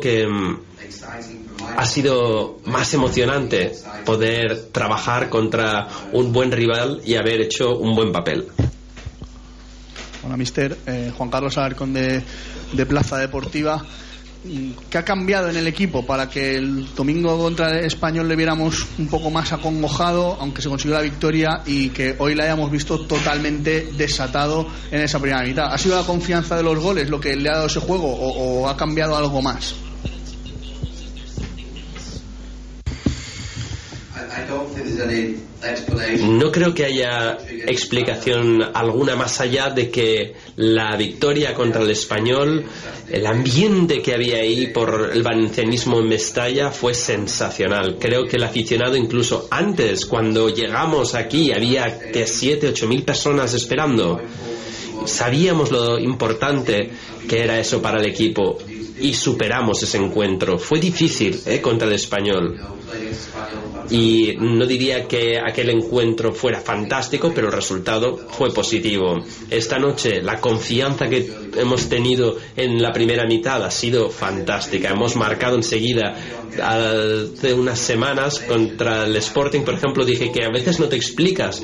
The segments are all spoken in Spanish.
Que mm, ha sido más emocionante poder trabajar contra un buen rival y haber hecho un buen papel. Hola, mister. Eh, Juan Carlos Alarcón de, Plaza Deportiva. ¿Qué ha cambiado en el equipo para que el domingo contra el español le viéramos un poco más acongojado, aunque se consiguió la victoria y que hoy la hayamos visto totalmente desatado en esa primera mitad? ¿Ha sido la confianza de los goles lo que le ha dado ese juego o ha cambiado algo más? No creo que haya explicación alguna más allá de que la victoria contra el español, el ambiente que había ahí por el valencianismo en Mestalla fue sensacional. Creo que el aficionado incluso antes, cuando llegamos aquí, había que siete, ocho mil personas esperando. Sabíamos lo importante que era eso para el equipo y superamos ese encuentro. Fue difícil ¿eh? contra el español y no diría que aquel encuentro fuera fantástico, pero el resultado fue positivo. Esta noche la confianza que hemos tenido en la primera mitad ha sido fantástica. Hemos marcado enseguida hace unas semanas contra el Sporting, por ejemplo, dije que a veces no te explicas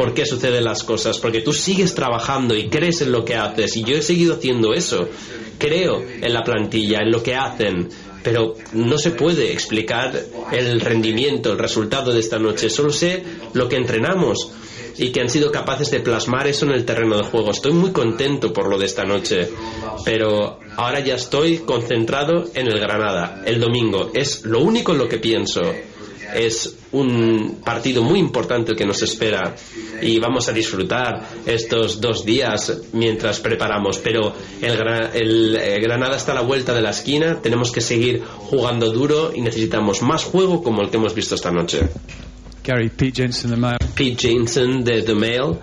por qué suceden las cosas, porque tú sigues trabajando y crees en lo que haces y yo he seguido haciendo eso. Creo en la plantilla, en lo que hacen pero no se puede explicar el rendimiento, el resultado de esta noche. Solo sé lo que entrenamos y que han sido capaces de plasmar eso en el terreno de juego. Estoy muy contento por lo de esta noche, pero ahora ya estoy concentrado en el Granada, el domingo. Es lo único en lo que pienso es un partido muy importante el que nos espera y vamos a disfrutar estos dos días mientras preparamos. Pero el, eh, Granada está a la vuelta de la esquina, tenemos que seguir jugando duro y necesitamos más juego como el que hemos visto esta noche. Gary, Pete Jensen, de The Mail.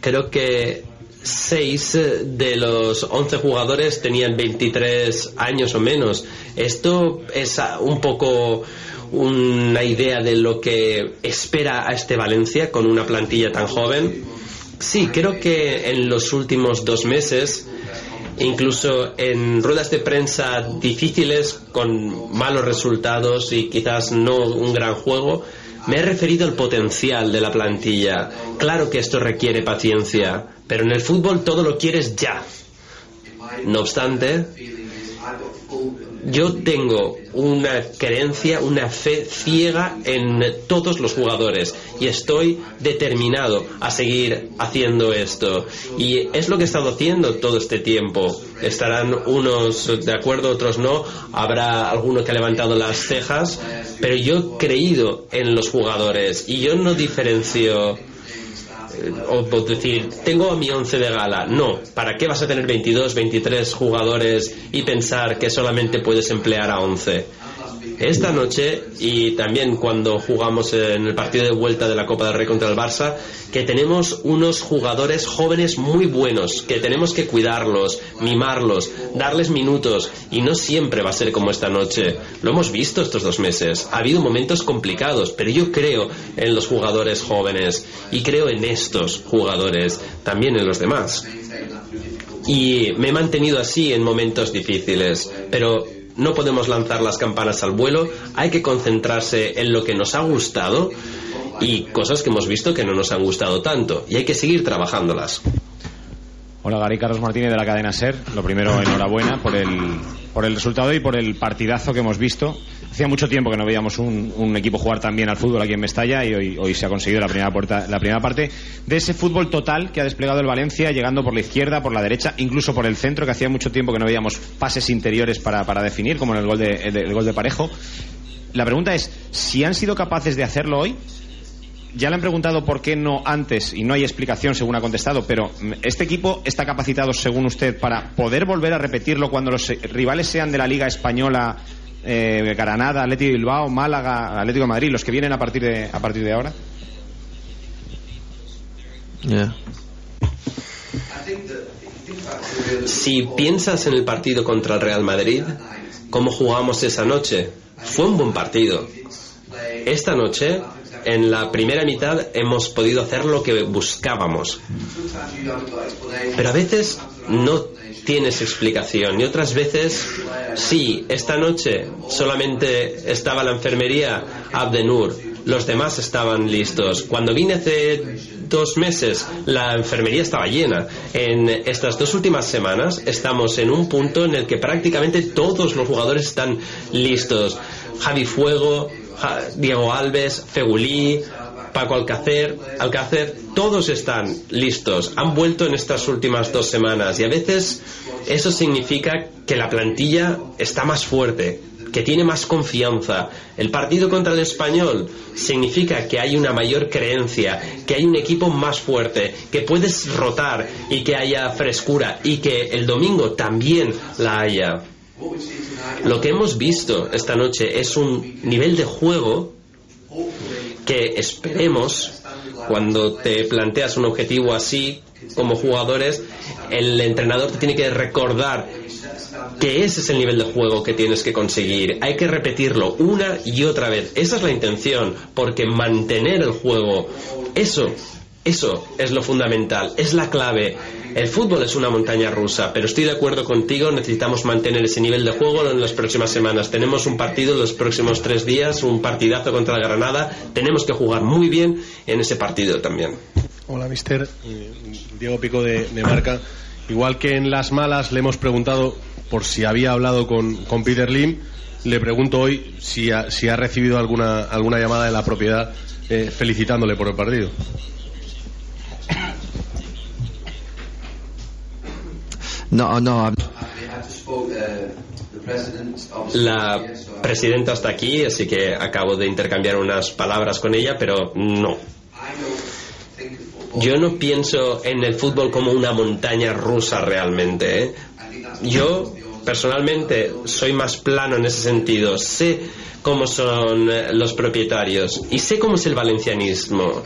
Creo que seis de los 11 jugadores tenían 23 años o menos. Esto es un poco una idea de lo que espera a este Valencia con una plantilla tan joven? Sí, creo que en los últimos dos meses, incluso en ruedas de prensa difíciles, con malos resultados y quizás no un gran juego, me he referido al potencial de la plantilla. Claro que esto requiere paciencia, pero en el fútbol todo lo quieres ya. No obstante, yo tengo una creencia, una fe ciega en todos los jugadores y estoy determinado a seguir haciendo esto. Y es lo que he estado haciendo todo este tiempo. Estarán unos de acuerdo, otros no. Habrá alguno que ha levantado las cejas, pero yo he creído en los jugadores y yo no diferencio o, decir, tengo a mi once de gala. No, ¿para qué vas a tener 22, 23 jugadores y pensar que solamente puedes emplear a 11? Esta noche y también cuando jugamos en el partido de vuelta de la Copa del Rey contra el Barça, que tenemos unos jugadores jóvenes muy buenos, que tenemos que cuidarlos, mimarlos, darles minutos y no siempre va a ser como esta noche. Lo hemos visto estos dos meses. Ha habido momentos complicados, pero yo creo en los jugadores jóvenes y creo en estos jugadores, también en los demás. Y me he mantenido así en momentos difíciles, pero no podemos lanzar las campanas al vuelo, hay que concentrarse en lo que nos ha gustado y cosas que hemos visto que no nos han gustado tanto y hay que seguir trabajándolas. Hola Gary Carlos Martínez de la cadena SER. Lo primero, enhorabuena por el, por el resultado y por el partidazo que hemos visto. Hacía mucho tiempo que no veíamos un, equipo jugar tan bien al fútbol aquí en Mestalla y hoy, hoy se ha conseguido la primera, puerta, la primera parte de ese fútbol total que ha desplegado el Valencia, llegando por la izquierda, por la derecha, incluso por el centro, que hacía mucho tiempo que no veíamos pases interiores para, para definir, como en el gol de, el gol de Parejo. La pregunta es, si han sido capaces de hacerlo hoy, ya le han preguntado por qué no antes y no hay explicación según ha contestado, pero ¿este equipo está capacitado, según usted, para poder volver a repetirlo cuando los rivales sean de la Liga Española, eh, Granada, Atlético de Bilbao, Málaga, Atlético de Madrid, los que vienen a partir de, a partir de ahora? Si piensas en el partido contra el Real Madrid, cómo jugamos esa noche, fue un buen partido. Esta noche en la primera mitad hemos podido hacer lo que buscábamos. Pero a veces no tienes explicación y otras veces sí, esta noche solamente estaba la enfermería Abdenur, los demás estaban listos. Cuando vine hace dos meses la enfermería estaba llena. En estas dos últimas semanas estamos en un punto en el que prácticamente todos los jugadores están listos. Javi Fuego, Diego Alves, Fegulí, Paco Alcácer, Alcácer, todos están listos, han vuelto en estas últimas dos semanas y a veces eso significa que la plantilla está más fuerte, que tiene más confianza. El partido contra el español significa que hay una mayor creencia, que hay un equipo más fuerte, que puedes rotar y que haya frescura y que el domingo también la haya. Lo que hemos visto esta noche es un nivel de juego que esperemos cuando te planteas un objetivo así como jugadores, el entrenador te tiene que recordar que ese es el nivel de juego que tienes que conseguir. Hay que repetirlo una y otra vez. Esa es la intención, porque mantener el juego, eso, eso es lo fundamental, es la clave. El fútbol es una montaña rusa, pero estoy de acuerdo contigo, necesitamos mantener ese nivel de juego en las próximas semanas. Tenemos un partido en los próximos tres días, un partidazo contra Granada, tenemos que jugar muy bien en ese partido también. Hola, mister. Diego Pico de, Marca. Igual que en las malas le hemos preguntado por si había hablado con, con Peter Lim, le pregunto hoy si ha, si ha recibido alguna, alguna llamada de la propiedad eh, felicitándole por el partido. No, no. La presidenta está aquí, así que acabo de intercambiar unas palabras con ella, pero no. Yo no pienso en el fútbol como una montaña rusa realmente. ¿eh? Yo personalmente soy más plano en ese sentido. Sé cómo son eh, los propietarios y sé cómo es el valencianismo.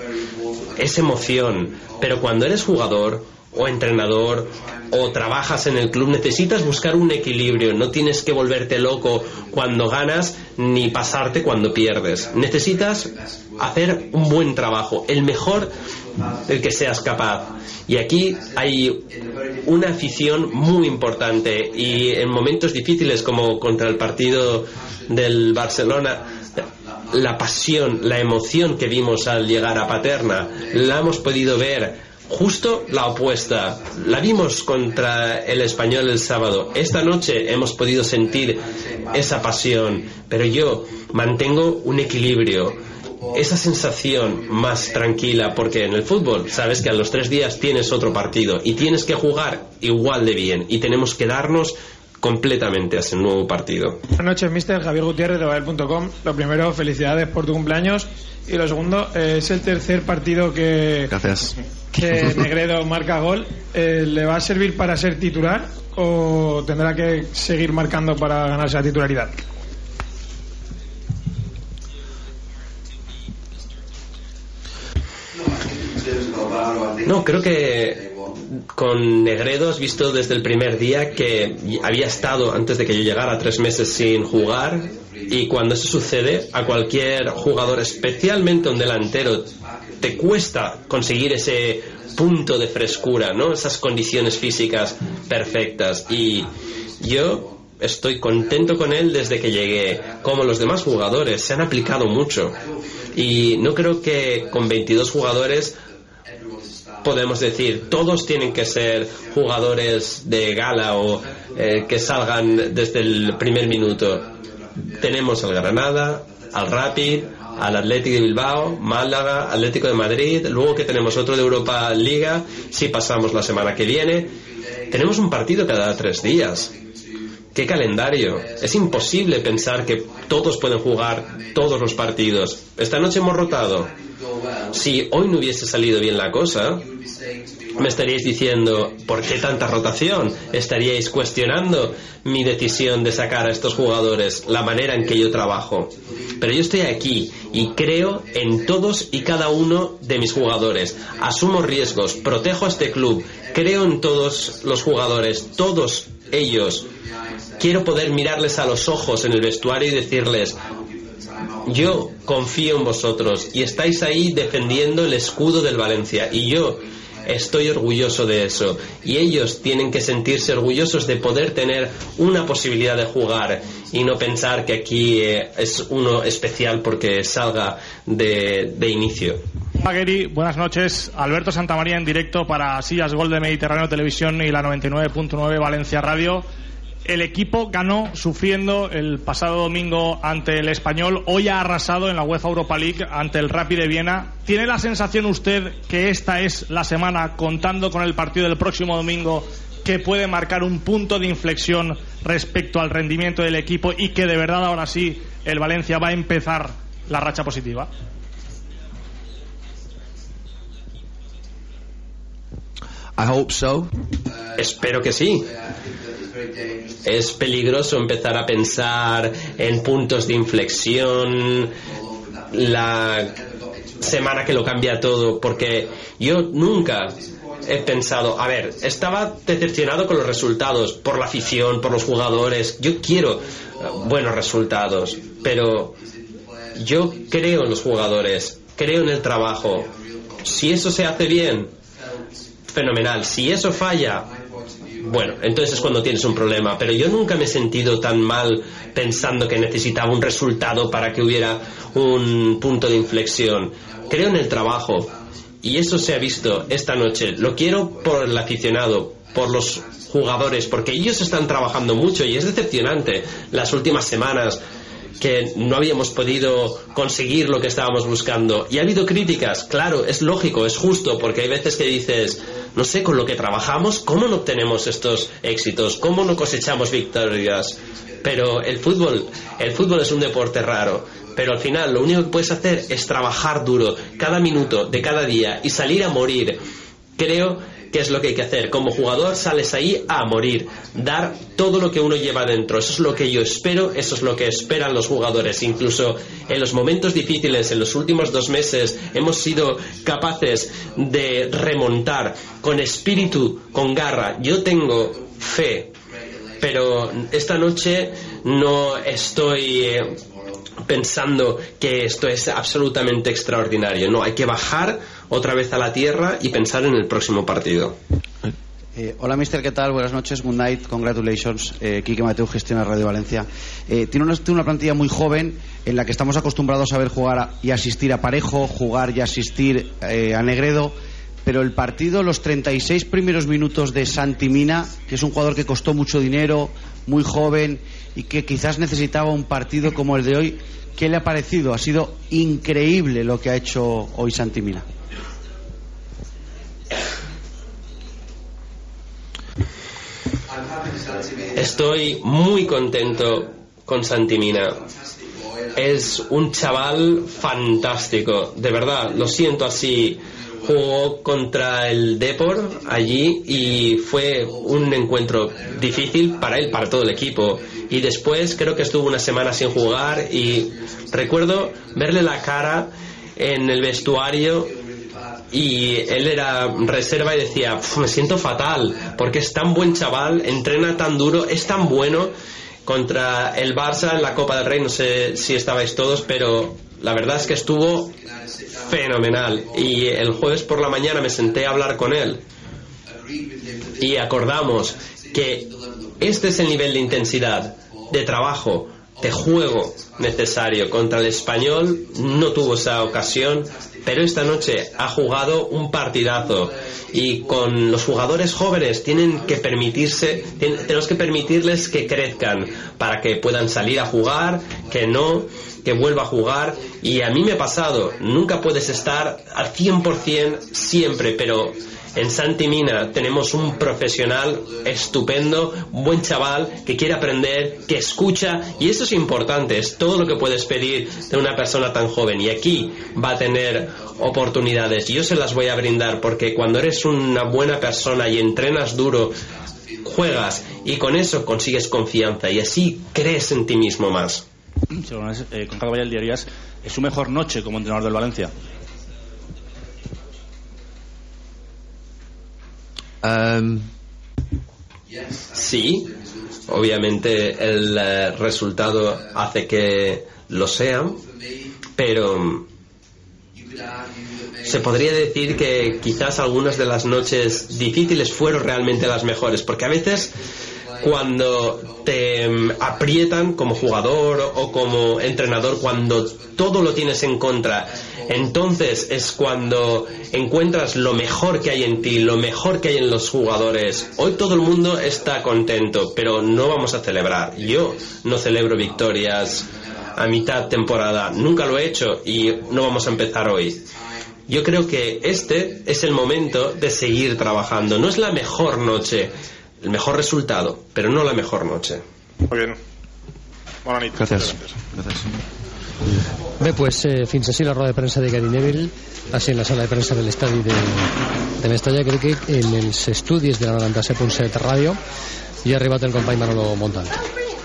Es emoción, pero cuando eres jugador o entrenador o trabajas en el club, necesitas buscar un equilibrio. No tienes que volverte loco cuando ganas ni pasarte cuando pierdes. Necesitas hacer un buen trabajo, el mejor del que seas capaz. Y aquí hay una afición muy importante y en momentos difíciles como contra el partido del Barcelona, la pasión, la emoción que vimos al llegar a Paterna, la hemos podido ver justo la opuesta. La vimos contra el español el sábado. Esta noche hemos podido sentir esa pasión, pero yo mantengo un equilibrio. Esa sensación más tranquila, porque en el fútbol sabes que a los tres días tienes otro partido y tienes que jugar igual de bien y tenemos que darnos completamente a ese nuevo partido. Buenas noches, mister Javier Gutiérrez de Babel.com. Lo primero, felicidades por tu cumpleaños. Y lo segundo, eh, es el tercer partido que, Gracias. que Negredo marca gol. Eh, ¿Le va a servir para ser titular o tendrá que seguir marcando para ganarse la titularidad? No, creo que con Negredo has visto desde el primer día que había estado antes de que yo llegara tres meses sin jugar y cuando eso sucede a cualquier jugador, especialmente un delantero, te cuesta conseguir ese punto de frescura, ¿no? Esas condiciones físicas perfectas y yo estoy contento con él desde que llegué. Como los demás jugadores, se han aplicado mucho. Y no creo que con 22 jugadores podemos decir todos tienen que ser jugadores de gala o eh, que salgan desde el primer minuto. Tenemos al Granada, al Rapid, al Atlético de Bilbao, Málaga, Atlético de Madrid, luego que tenemos otro de Europa Liga, si pasamos la semana que viene. Tenemos un partido cada tres días. ¿Qué calendario? Es imposible pensar que todos pueden jugar todos los partidos. Esta noche hemos rotado. Si hoy no hubiese salido bien la cosa, me estaríais diciendo, ¿por qué tanta rotación? Estaríais cuestionando mi decisión de sacar a estos jugadores, la manera en que yo trabajo. Pero yo estoy aquí y creo en todos y cada uno de mis jugadores. Asumo riesgos, protejo a este club, creo en todos los jugadores, todos ellos. Quiero poder mirarles a los ojos en el vestuario y decirles, yo confío en vosotros y estáis ahí defendiendo el escudo del Valencia y yo estoy orgulloso de eso y ellos tienen que sentirse orgullosos de poder tener una posibilidad de jugar y no pensar que aquí eh, es uno especial porque salga de, de inicio. Magueri, buenas noches. Alberto Santamaría en directo para Sillas Gol de Mediterráneo Televisión y la 99.9 Valencia Radio. El equipo ganó sufriendo el pasado domingo ante el Español. Hoy ha arrasado en la UEFA Europa League ante el Rapid de Viena. ¿Tiene la sensación usted que esta es la semana, contando con el partido del próximo domingo, que puede marcar un punto de inflexión respecto al rendimiento del equipo y que de verdad ahora sí el Valencia va a empezar la racha positiva? I hope so. Espero que sí. Es peligroso empezar a pensar en puntos de inflexión, la semana que lo cambia todo, porque yo nunca he pensado, a ver, estaba decepcionado con los resultados, por la afición, por los jugadores, yo quiero eh, buenos resultados, pero yo creo en los jugadores, creo en el trabajo. Si eso se hace bien, fenomenal. Si eso falla, bueno, entonces es cuando tienes un problema. Pero yo nunca me he sentido tan mal pensando que necesitaba un resultado para que hubiera un punto de inflexión. Creo en el trabajo. Y eso se ha visto esta noche. Lo quiero por el aficionado, por los jugadores, porque ellos están trabajando mucho y es decepcionante las últimas semanas que no habíamos podido conseguir lo que estábamos buscando. Y ha habido críticas, claro, es lógico, es justo, porque hay veces que dices, no sé, con lo que trabajamos, ¿cómo no obtenemos estos éxitos? ¿Cómo no cosechamos victorias? Pero el fútbol, el fútbol es un deporte raro. Pero al final lo único que puedes hacer es trabajar duro cada minuto de cada día y salir a morir. Creo que es lo que hay que hacer. Como jugador sales ahí a morir, dar todo lo que uno lleva dentro. Eso es lo que yo espero, eso es lo que esperan los jugadores. Incluso en los momentos difíciles, en los últimos dos meses, hemos sido capaces de remontar con espíritu, con garra. Yo tengo fe, pero esta noche no estoy eh, pensando que esto es absolutamente extraordinario. No, hay que bajar otra vez a la tierra y pensar en el próximo partido. Eh, hola, mister, ¿qué tal? Buenas noches, Moon Knight, congratulations. Eh, Quique Mateo, gestiona Radio Valencia. Eh, tiene, una, plantilla muy joven en la que estamos acostumbrados a ver jugar y asistir a Parejo, jugar y asistir eh, a Negredo. Pero el partido, los 36 primeros minutos de Santi Mina, que es un jugador que costó mucho dinero, muy joven y que quizás necesitaba un partido como el de hoy, ¿qué le ha parecido? Ha sido increíble lo que ha hecho hoy Santi Mina. Estoy muy contento con Santimina. Es un chaval fantástico, de verdad, lo siento así. Jugó contra el Depor allí y fue un encuentro difícil para él, para todo el equipo. Y después creo que estuvo una semana sin jugar y recuerdo verle la cara en el vestuario y él era reserva y decía, "Pf, me siento fatal, porque es tan buen chaval, entrena tan duro, es tan bueno contra el Barça en la Copa del Rey, no sé si estabais todos, pero la verdad es que estuvo fenomenal. Y el jueves por la mañana me senté a hablar con él y acordamos que este es el nivel de intensidad, de trabajo, de juego necesario. Contra el español no tuvo esa ocasión, pero esta noche ha jugado un partidazo. Y con los jugadores jóvenes tienen que permitirse, tenemos que permitirles que crezcan para que puedan salir a jugar, que no, que vuelva a jugar. Y a mí me ha pasado, nunca puedes estar al 100% siempre, pero en Santi Mina tenemos un profesional estupendo, buen chaval que quiere aprender, que escucha y eso es importante, todo lo que puedes pedir de una persona tan joven y aquí va a tener oportunidades y yo se las voy a brindar porque cuando eres una buena persona y entrenas duro, juegas y con eso consigues confianza y así crees en ti mismo más. Según es, eh, Valle Díaz, es su mejor noche como entrenador del Valencia. Um, Sí, obviamente el eh, resultado hace que lo sean, pero mm, se podría decir que quizás algunas de las noches difíciles fueron realmente las mejores, porque a veces cuando te mm, aprietan como jugador o como entrenador, cuando todo lo tienes en contra, entonces es cuando encuentras lo mejor que hay en ti, lo mejor que hay en los jugadores. Hoy todo el mundo está contento, pero no vamos a celebrar. Yo no celebro victorias a mitad temporada, nunca lo he hecho y no vamos a empezar hoy. Yo creo que este es el momento de seguir trabajando. No es la mejor noche, el mejor resultado, pero no la mejor noche. Muy bien. Bona nit. Gracias. Gracias. Bé, pues, eh, fins així la roda de premsa de Gary Neville, així en la sala de premsa de l'estadi de, de Mestalla. Crec que en els estudis de la 97.7 ràdio hi ha arribat el company Manolo Montal.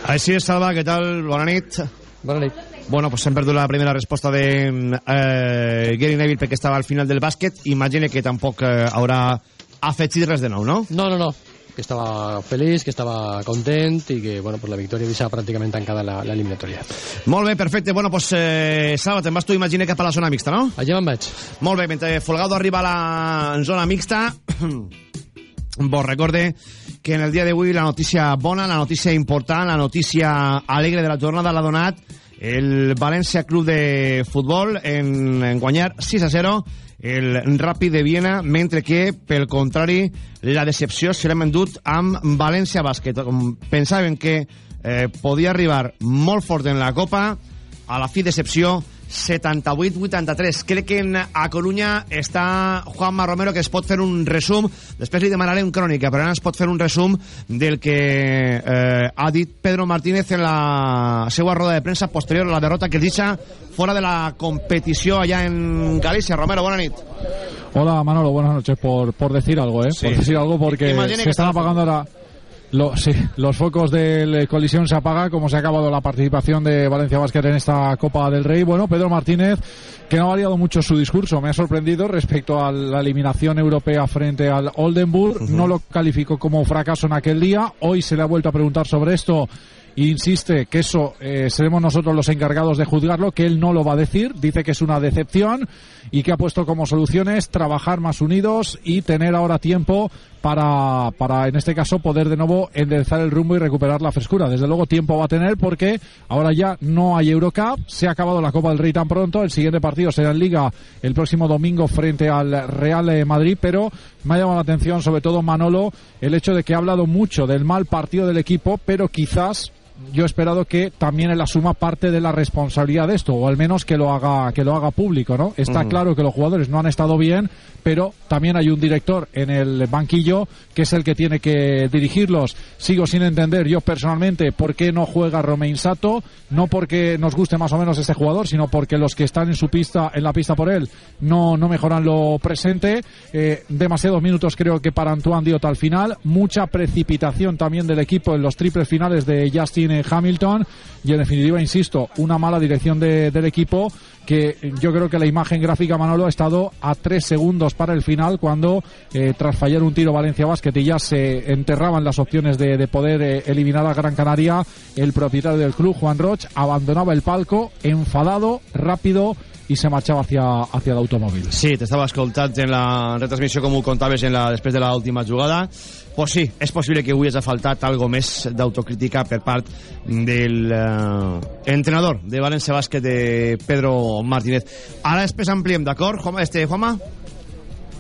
Així és, Salva, què tal? Bona nit. Bona nit. Bueno, pues hem perdut la primera resposta de eh, Gary Neville perquè estava al final del bàsquet. Imagine que tampoc eh, haurà afegit res de nou, no? No, no, no. Que estava feliç, que estava content i que, bueno, pues la victòria deixava pràcticament tancada la, la eliminatòria. Molt bé, perfecte. Bueno, pues, eh, Salva, te'n vas tu, imagine, cap a la zona mixta, no? Allà me'n vaig. Molt bé, mentre Folgado arriba a la zona mixta, vos recorde que en el dia d'avui la notícia bona, la notícia important, la notícia alegre de la jornada l'ha donat el València Club de Futbol en, en guanyar 6 a 0 el Ràpid de Viena, mentre que, pel contrari, la decepció se l'ha endut amb València Bàsquet. Pensaven que eh, podia arribar molt fort en la Copa, a la fi decepció 78-83. Crec que en, a Coruña està Juanma Romero, que es pot fer un resum. Després li demanaré un crònica, però ara ens pot fer un resum del que eh, ha dit Pedro Martínez en la seva roda de premsa posterior a la derrota que deixa fora de la competició allà en Galícia. Romero, bona nit. Hola Manolo, buenas noches. Por, por decir algo, ¿eh? Sí. Por decir algo porque Imagine se están está- apagando ahora. Lo- sí, los focos de colisión se apaga como se ha acabado la participación de Valencia Basket en esta Copa del Rey. Bueno, Pedro Martínez, que no ha variado mucho su discurso, me ha sorprendido respecto a la eliminación europea frente al Oldenburg. No lo calificó como fracaso en aquel día. Hoy se le ha vuelto a preguntar sobre esto. Insiste que eso eh, seremos nosotros los encargados de juzgarlo, que él no lo va a decir, dice que es una decepción y que ha puesto como soluciones trabajar más unidos y tener ahora tiempo para, para, en este caso, poder de nuevo enderezar el rumbo y recuperar la frescura. Desde luego tiempo va a tener porque ahora ya no hay Eurocup, se ha acabado la Copa del Rey tan pronto, el siguiente partido será en Liga el próximo domingo frente al Real de Madrid, pero me ha llamado la atención sobre todo Manolo el hecho de que ha hablado mucho del mal partido del equipo, pero quizás yo he esperado que también él asuma parte de la responsabilidad de esto, o al menos que lo haga, que lo haga público, ¿no? Está claro que los jugadores no han estado bien, pero también hay un director en el banquillo que es el que tiene que dirigirlos. Sigo sin entender yo personalmente por qué no juega Romain Sato, no porque nos guste más o menos este jugador, sino porque los que están en su pista, en la pista por él, no, no mejoran lo presente. Eh, demasiados minutos creo que para Antoine Diot al final, mucha precipitación también del equipo en los triples finales de Justin eh, Hamilton y en definitiva, insisto, una mala dirección de- del equipo que yo creo que la imagen gráfica Manolo ha estado a tres segundos para el final cuando eh, tras fallar un tiro Valencia Basket y ya se enterraban las opciones de, de poder eh, eliminar a Gran Canaria el propietario del club Juan Roch abandonaba el palco enfadado rápido y se marchaba hacia, hacia el automóvil Sí, t'estava escoltant en la retransmissió com ho contaves en la, després de l'última jugada. Pues sí, és possible que avui hagi faltat algo més d'autocrítica per part del eh, entrenador de València Bàsquet de Pedro Martínez. Ara després ampliem, d'acord, Juanma? Este, Juanma?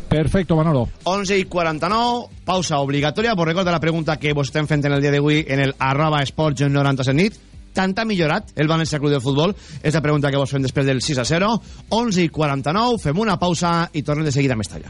Perfecto, Manolo. 11 i 49, pausa obligatòria. Vos recordo la pregunta que vos estem fent en el dia d'avui en el arroba esports 97 nit. Tant ha millorat el València Club de Futbol? És la pregunta que vos fem després del 6 a 0. 11 i 49, fem una pausa i tornem de seguida a Mestalla.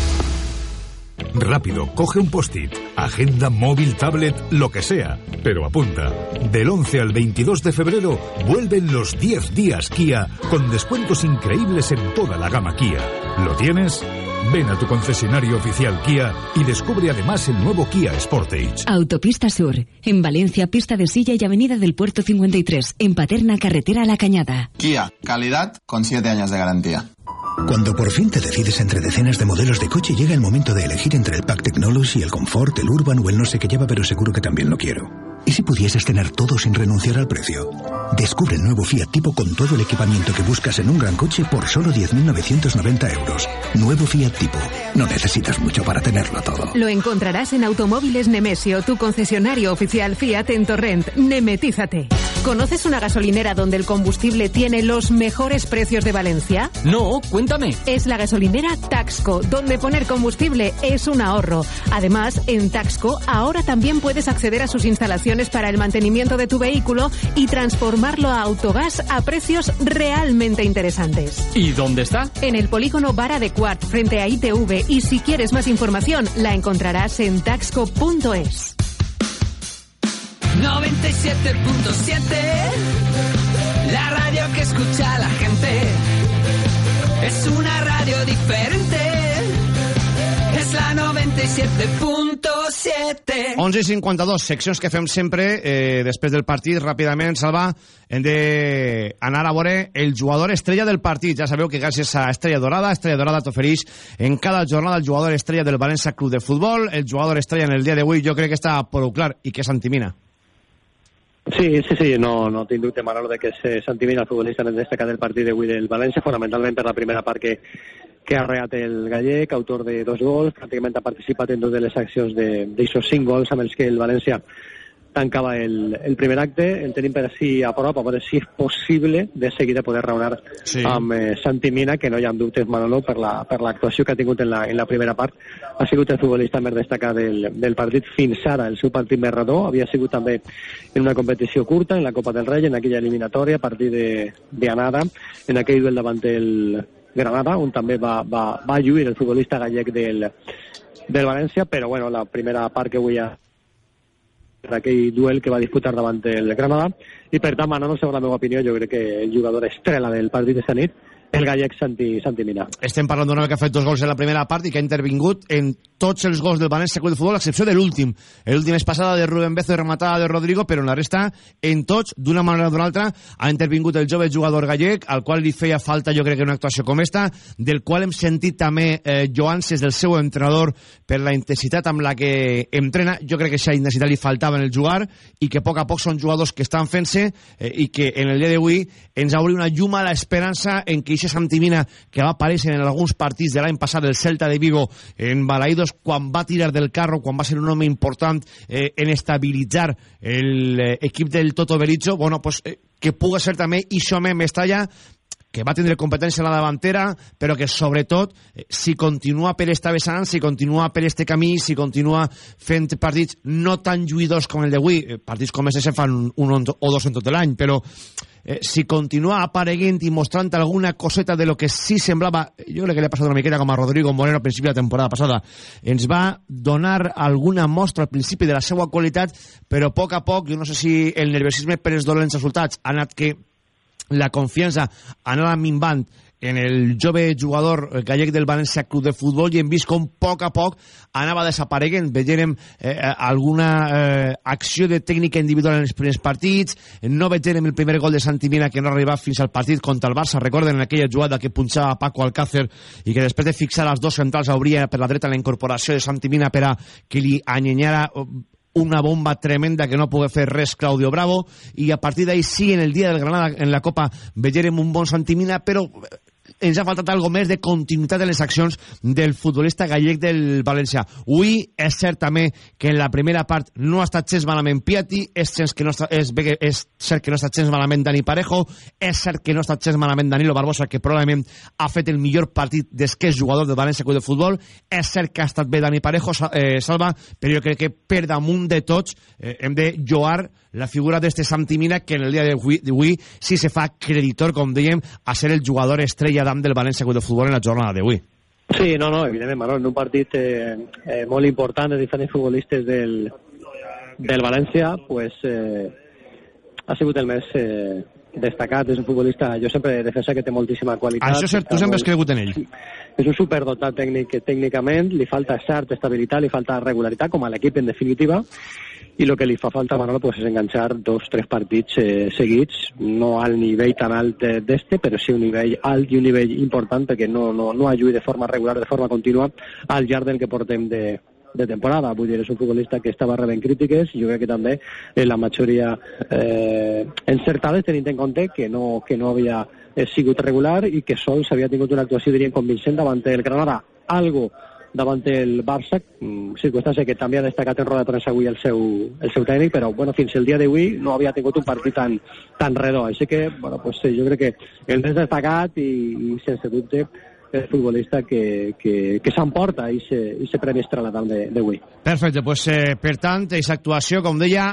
Rápido, coge un post-it, agenda, móvil, tablet, lo que sea. Pero apunta, del 11 al 22 de febrero vuelven los 10 días Kia con descuentos increíbles en toda la gama Kia. ¿Lo tienes? Ven a tu concesionario oficial Kia y descubre además el nuevo Kia Sportage. Autopista Sur, en Valencia, pista de silla y avenida del Puerto 53, en Paterna, carretera a La Cañada. Kia, calidad con 7 años de garantía. Cuando por fin te decides entre decenas de modelos de coche, llega el momento de elegir entre el Pack Technology, el Comfort, el Urban o el no sé qué lleva, pero seguro que también lo quiero. ¿Y si pudieses tener todo sin renunciar al precio? Descubre el nuevo Fiat Tipo con todo el equipamiento que buscas en un gran coche por solo 10.990 euros. Nuevo Fiat Tipo. No necesitas mucho para tenerlo todo. Lo encontrarás en Automóviles Nemesio, tu concesionario oficial Fiat en Torrent. Nemetízate. ¿Conoces una gasolinera donde el combustible tiene los mejores precios de Valencia? No, cuéntame. Es la gasolinera Taxco, donde poner combustible es un ahorro. Además, en Taxco ahora también puedes acceder a sus instalaciones para el mantenimiento de tu vehículo y transformarlo a autogás a precios realmente interesantes. ¿Y dónde está? En el polígono Vara de Quart, frente a ITV. Y si quieres más información, la encontrarás en taxco.es. 97.7 La radio que escucha a la gente Es una radio diferente Es la 97.7 11 i 52, seccions que fem sempre eh, després del partit, ràpidament, Salva, hem d'anar a veure el jugador estrella del partit. Ja sabeu que gràcies a Estrella Dorada, Estrella Dorada t'ofereix en cada jornada el jugador estrella del València Club de Futbol, el jugador estrella en el dia d'avui jo crec que està prou clar, i que és Antimina. Sí, sí, sí, no, no tinc dubte, Manolo, de que és eh, Santi Mina el futbolista més destacat del partit d'avui del València, fonamentalment per la primera part que, que ha reat el gallec, autor de dos gols, pràcticament ha participat en totes les accions d'aixòs cinc gols amb els que el València tancava el, el primer acte, el tenim per així a prop, a veure si és possible de seguida poder raonar Sí. amb eh, Santi Mina, que no hi ha dubtes, Manolo, per la- per l'actuació que ha tingut en la, en la primera part. Ha sigut el futbolista més destacat del, del partit fins ara, el seu partit més redó. Havia sigut també en una competició curta, en la Copa del Rei, en aquella eliminatòria, a partir de, de Anada, en aquell duel davant el Granada, on també va, va, va lluir el futbolista gallec del, del València, però bueno, la primera part que avui ha d'aquell duel que va disputar davant el Granada. I per tant, Manolo, segons la meva opinió jo crec que el jugador estrella del partit d'esta nit el gallec Santi, Santi Mina Estem parlant d'un home que ha fet dos gols en la primera part i que ha intervingut en tots els gols del València Club de Futbol, a excepció de l'últim. L'últim és passada de Rubén Bezo i rematada de Rodrigo, però en la resta, en tots, d'una manera o d'una altra, ha intervingut el jove jugador gallec, al qual li feia falta, jo crec que una actuació com esta, del qual hem sentit també eh, joances del seu entrenador per la intensitat amb la que entrena. Jo crec que aquesta intensitat li faltava en el jugar i que a poc a poc són jugadors que estan fent-se eh, i que en el dia d'avui ens obri una llum a l'esperança en que aquest Santimina que va aparèixer en alguns partits de l'any passat el Celta de Vigo en Balaïdos quan va tirar del carro, quan va ser un home important eh, en estabilitzar l'equip del Toto Berizzo, bueno, pues, eh, que puga ser també Ixome Mestalla que va tindre competència en la davantera, però que sobretot, eh, si continua per esta vessant, si continua per este camí, si continua fent partits no tan lluïdors com el d'avui, eh, partits com aquest se fan un o dos en tot l'any, però eh, si continua apareguent i mostrant alguna coseta de lo que sí semblava, jo crec que li ha passat una miqueta com a Rodrigo Moreno al principi de la temporada passada, ens va donar alguna mostra al principi de la seva qualitat, però a poc a poc, jo no sé si el nerviosisme per els dolents resultats ha anat que la confiança anava minvant en el jove jugador gallec del València Club de Futbol i hem vist com a poc a poc anava desapareguent. Vegérem eh, alguna eh, acció de tècnica individual en els primers partits, no vegérem el primer gol de Santimina que no arriba fins al partit contra el Barça. Recorden en aquella jugada que punxava Paco Alcácer i que després de fixar els dos centrals obria per la dreta la incorporació de Santimina per a que li anyenyara una bomba tremenda que no pogué fer res Claudio Bravo i a partir d'ahí sí en el dia del Granada en la Copa vegerem un bon Santimina però ens ha faltat algo més de continuïtat en les accions del futbolista gallec del València. Avui és cert també que en la primera part no ha estat gens malament Piatti, és, que no està, és, és cert que no ha estat gens malament Dani Parejo, és cert que no ha estat gens malament Danilo Barbosa, que probablement ha fet el millor partit des que és jugador del València Club de Futbol, és cert que ha estat bé Dani Parejo, eh, Salva, però jo crec que per damunt de tots eh, hem de lloar la figura d'este Santi Mina que en el dia d'avui sí se fa creditor, com dèiem, a ser el jugador estrella d'am del València Club de Futbol en la jornada d'avui. Sí, no, no, evidentment, Manol, en un partit eh, eh, molt important de diferents futbolistes del, del València, pues, eh, ha sigut el més eh, destacat, és un futbolista, jo sempre defensa que té moltíssima qualitat. Això és cert, tu sempre has cregut en ell. És un superdotat tècnic, tècnicament, li falta cert estabilitat, li falta regularitat, com a l'equip en definitiva, i el que li fa falta a Manolo pues, és enganxar dos tres partits eh, seguits, no al nivell tan alt d'este, però sí un nivell alt i un nivell important perquè no, no, no ajudi de forma regular, de forma contínua al llarg del que portem de, de temporada. Vull dir, és un futbolista que estava rebent crítiques i jo crec que també en la majoria eh, encertades tenint en compte que no, que no havia eh, sigut regular i que sols havia tingut una actuació, diríem, convincent davant el Granada. Algo davant el Barça, mm, circumstància que també ha destacat en roda de premsa avui el seu, el seu tècnic, però bueno, fins el dia d'avui no havia tingut un partit tan, tan redó. Així que bueno, pues, sí, jo crec que el més destacat i, i sense dubte el futbolista que, que, que s'emporta i se premi estrella d'avui. Perfecte, pues, eh, per tant, aquesta actuació, com deia,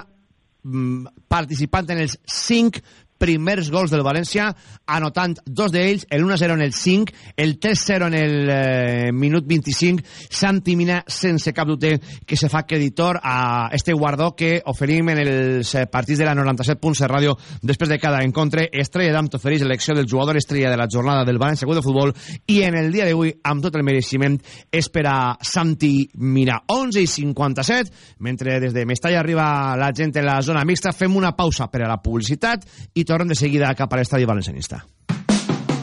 mm, participant en els 5 primers gols del València, anotant dos d'ells, el 1-0 en el 5, el 3-0 en el eh, minut 25, Santi Mina sense cap dubte que se fa creditor a este guardó que oferim en els eh, partits de la 97.7 ràdio després de cada encontre. Estrella d'Am t'ofereix l'elecció del jugador estrella de la jornada del València de Futbol i en el dia d'avui, amb tot el mereixement, és per a Santi Mina. 11 i 57, mentre des de Mestalla arriba la gent en la zona mixta, fem una pausa per a la publicitat i tornen de seguida acá para el Estadio Valencianista.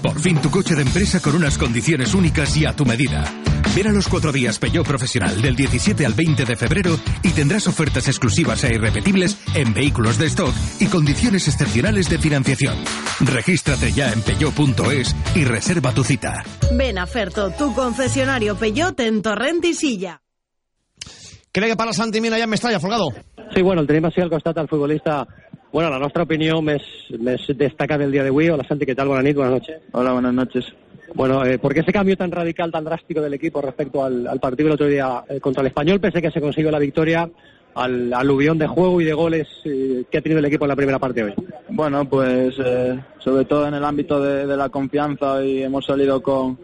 Por fin tu coche de empresa con unas condiciones únicas y a tu medida. Ven a los cuatro días Peugeot Profesional del 17 al 20 de febrero y tendrás ofertas exclusivas e irrepetibles en vehículos de stock y condiciones excepcionales de financiación. Regístrate ya en peugeot.es y reserva tu cita. Ven a Ferto, tu concesionario Peugeot en Torrent y Silla. ¿Cree que para Santi Mina ya en Mestalla, Folgado? Sí, bueno, el tenim així al costat al futbolista bueno, la nuestra opinión més, més destaca del día de hoy. Hola Santi, ¿qué tal? Buenas noches. Buenas noches. Hola, buenas noches. Bueno, eh, ¿por qué ese cambio tan radical, tan drástico del equipo respecto al, al partido del otro día eh, contra el Español, pese a que se consiguió la victoria, al aluvión de juego y de goles eh, que ha tenido el equipo en la primera parte hoy? Bueno, pues eh, sobre todo en el ámbito de, de, la confianza y hemos salido con,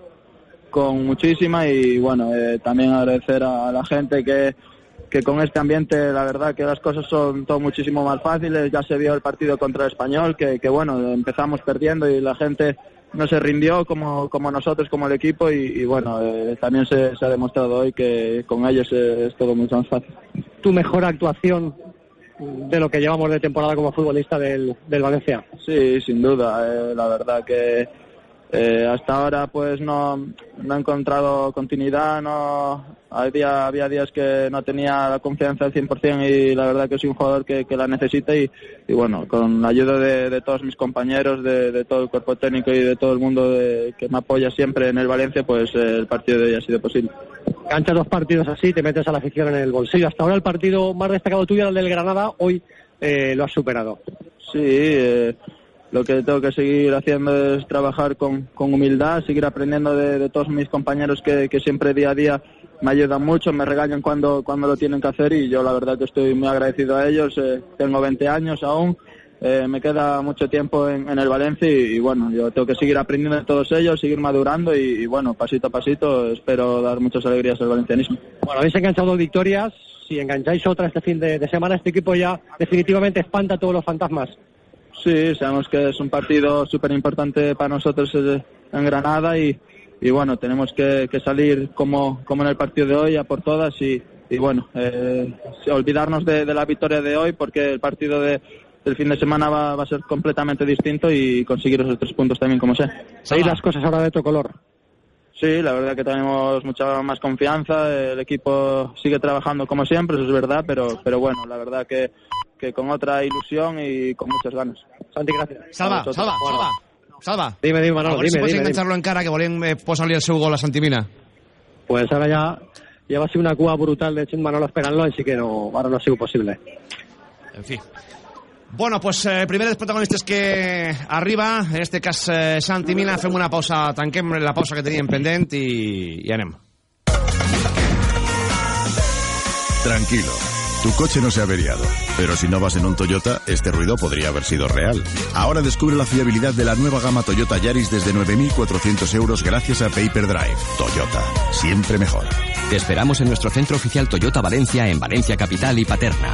con muchísima y bueno, eh, también agradecer a, a la gente que que con este ambiente la verdad que las cosas son todo muchísimo más fáciles. Ya se vio el partido contra el español, que, que bueno, empezamos perdiendo y la gente no se rindió como, como nosotros, como el equipo y, y bueno, eh, también se, se, ha demostrado hoy que con ellos es, todo mucho más fácil. ¿Tu mejor actuación de lo que llevamos de temporada como futbolista del, del Valencia? Sí, sin duda. Eh, la verdad que eh, hasta ahora pues no, no he encontrado continuidad, no había, había días que no tenía la confianza al 100% y la verdad que soy un jugador que, que la necesita y, y, bueno, con la ayuda de, de todos mis compañeros, de, de, todo el cuerpo técnico y de todo el mundo de, que me apoya siempre en el Valencia, pues eh, el partido de hoy ha sido posible. Dos partidos así, te metes a la afición en el bolsillo. Hasta ahora el partido más destacado tuyo era el del Granada, hoy eh, lo has superado. Sí, eh, lo que tengo que seguir haciendo es trabajar con, con humildad, seguir aprendiendo de, de todos mis compañeros que, que, siempre día a día me ayudan mucho, me regañan cuando, cuando lo tienen que hacer y yo la verdad que estoy muy agradecido a ellos. Eh, tengo 20 años aún, eh, me queda mucho tiempo en, el Valencia y, bueno, yo tengo que seguir aprendiendo de todos ellos, seguir madurando y, bueno, pasito a pasito espero dar muchas alegrías al valencianismo. Bueno, habéis enganchado victorias, si engancháis otra este fin de, de semana, este equipo ya definitivamente espanta todos los fantasmas. Sí, sabemos que es un partido súper importante para nosotros en Granada y, y bueno, tenemos que, que, salir como, como en el partido de hoy a por todas y, y bueno, eh, olvidarnos de, de, la victoria de hoy porque el partido de, del fin de semana va, va, a ser completamente distinto y conseguir esos tres puntos también como sea. ¿Veis las cosas ahora de otro color? Sí, la verdad que tenemos mucha más confianza, el equipo sigue trabajando como siempre, eso es verdad, pero, pero bueno, la verdad que, que con otra ilusión y con muchas ganas. Santi, gracias. Salva, salva, salva. Salva. Dime, dime, Manolo, a si dime, pots dime, enganxar-lo encara, que volem eh, posar-li el seu gol a Santimina. Pues ara ja, ja va ser una cua brutal de Manolo esperant-lo, així que no, ara no ha sigut possible. En fi. Bueno, pues eh, primer dels protagonistes que arriba, en este cas eh, Santi Mina, fem una pausa, tanquem la pausa que teníem pendent i, i anem. Tranquilo. Tu coche no se ha averiado, pero si no vas en un Toyota, este ruido podría haber sido real. Ahora descubre la fiabilidad de la nueva gama Toyota Yaris desde 9.400 euros gracias a Paper Drive. Toyota, siempre mejor. Te esperamos en nuestro centro oficial Toyota Valencia en Valencia Capital y Paterna.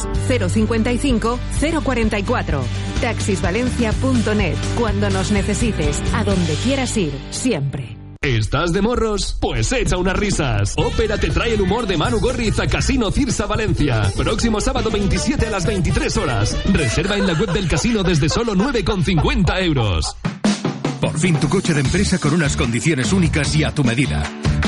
055 044. Taxisvalencia.net. Cuando nos necesites, a donde quieras ir, siempre. ¿Estás de morros? Pues echa unas risas. Ópera te trae el humor de Manu Gorriz a Casino Cirsa Valencia. Próximo sábado 27 a las 23 horas. Reserva en la web del casino desde solo 9,50 euros. Por fin tu coche de empresa con unas condiciones únicas y a tu medida.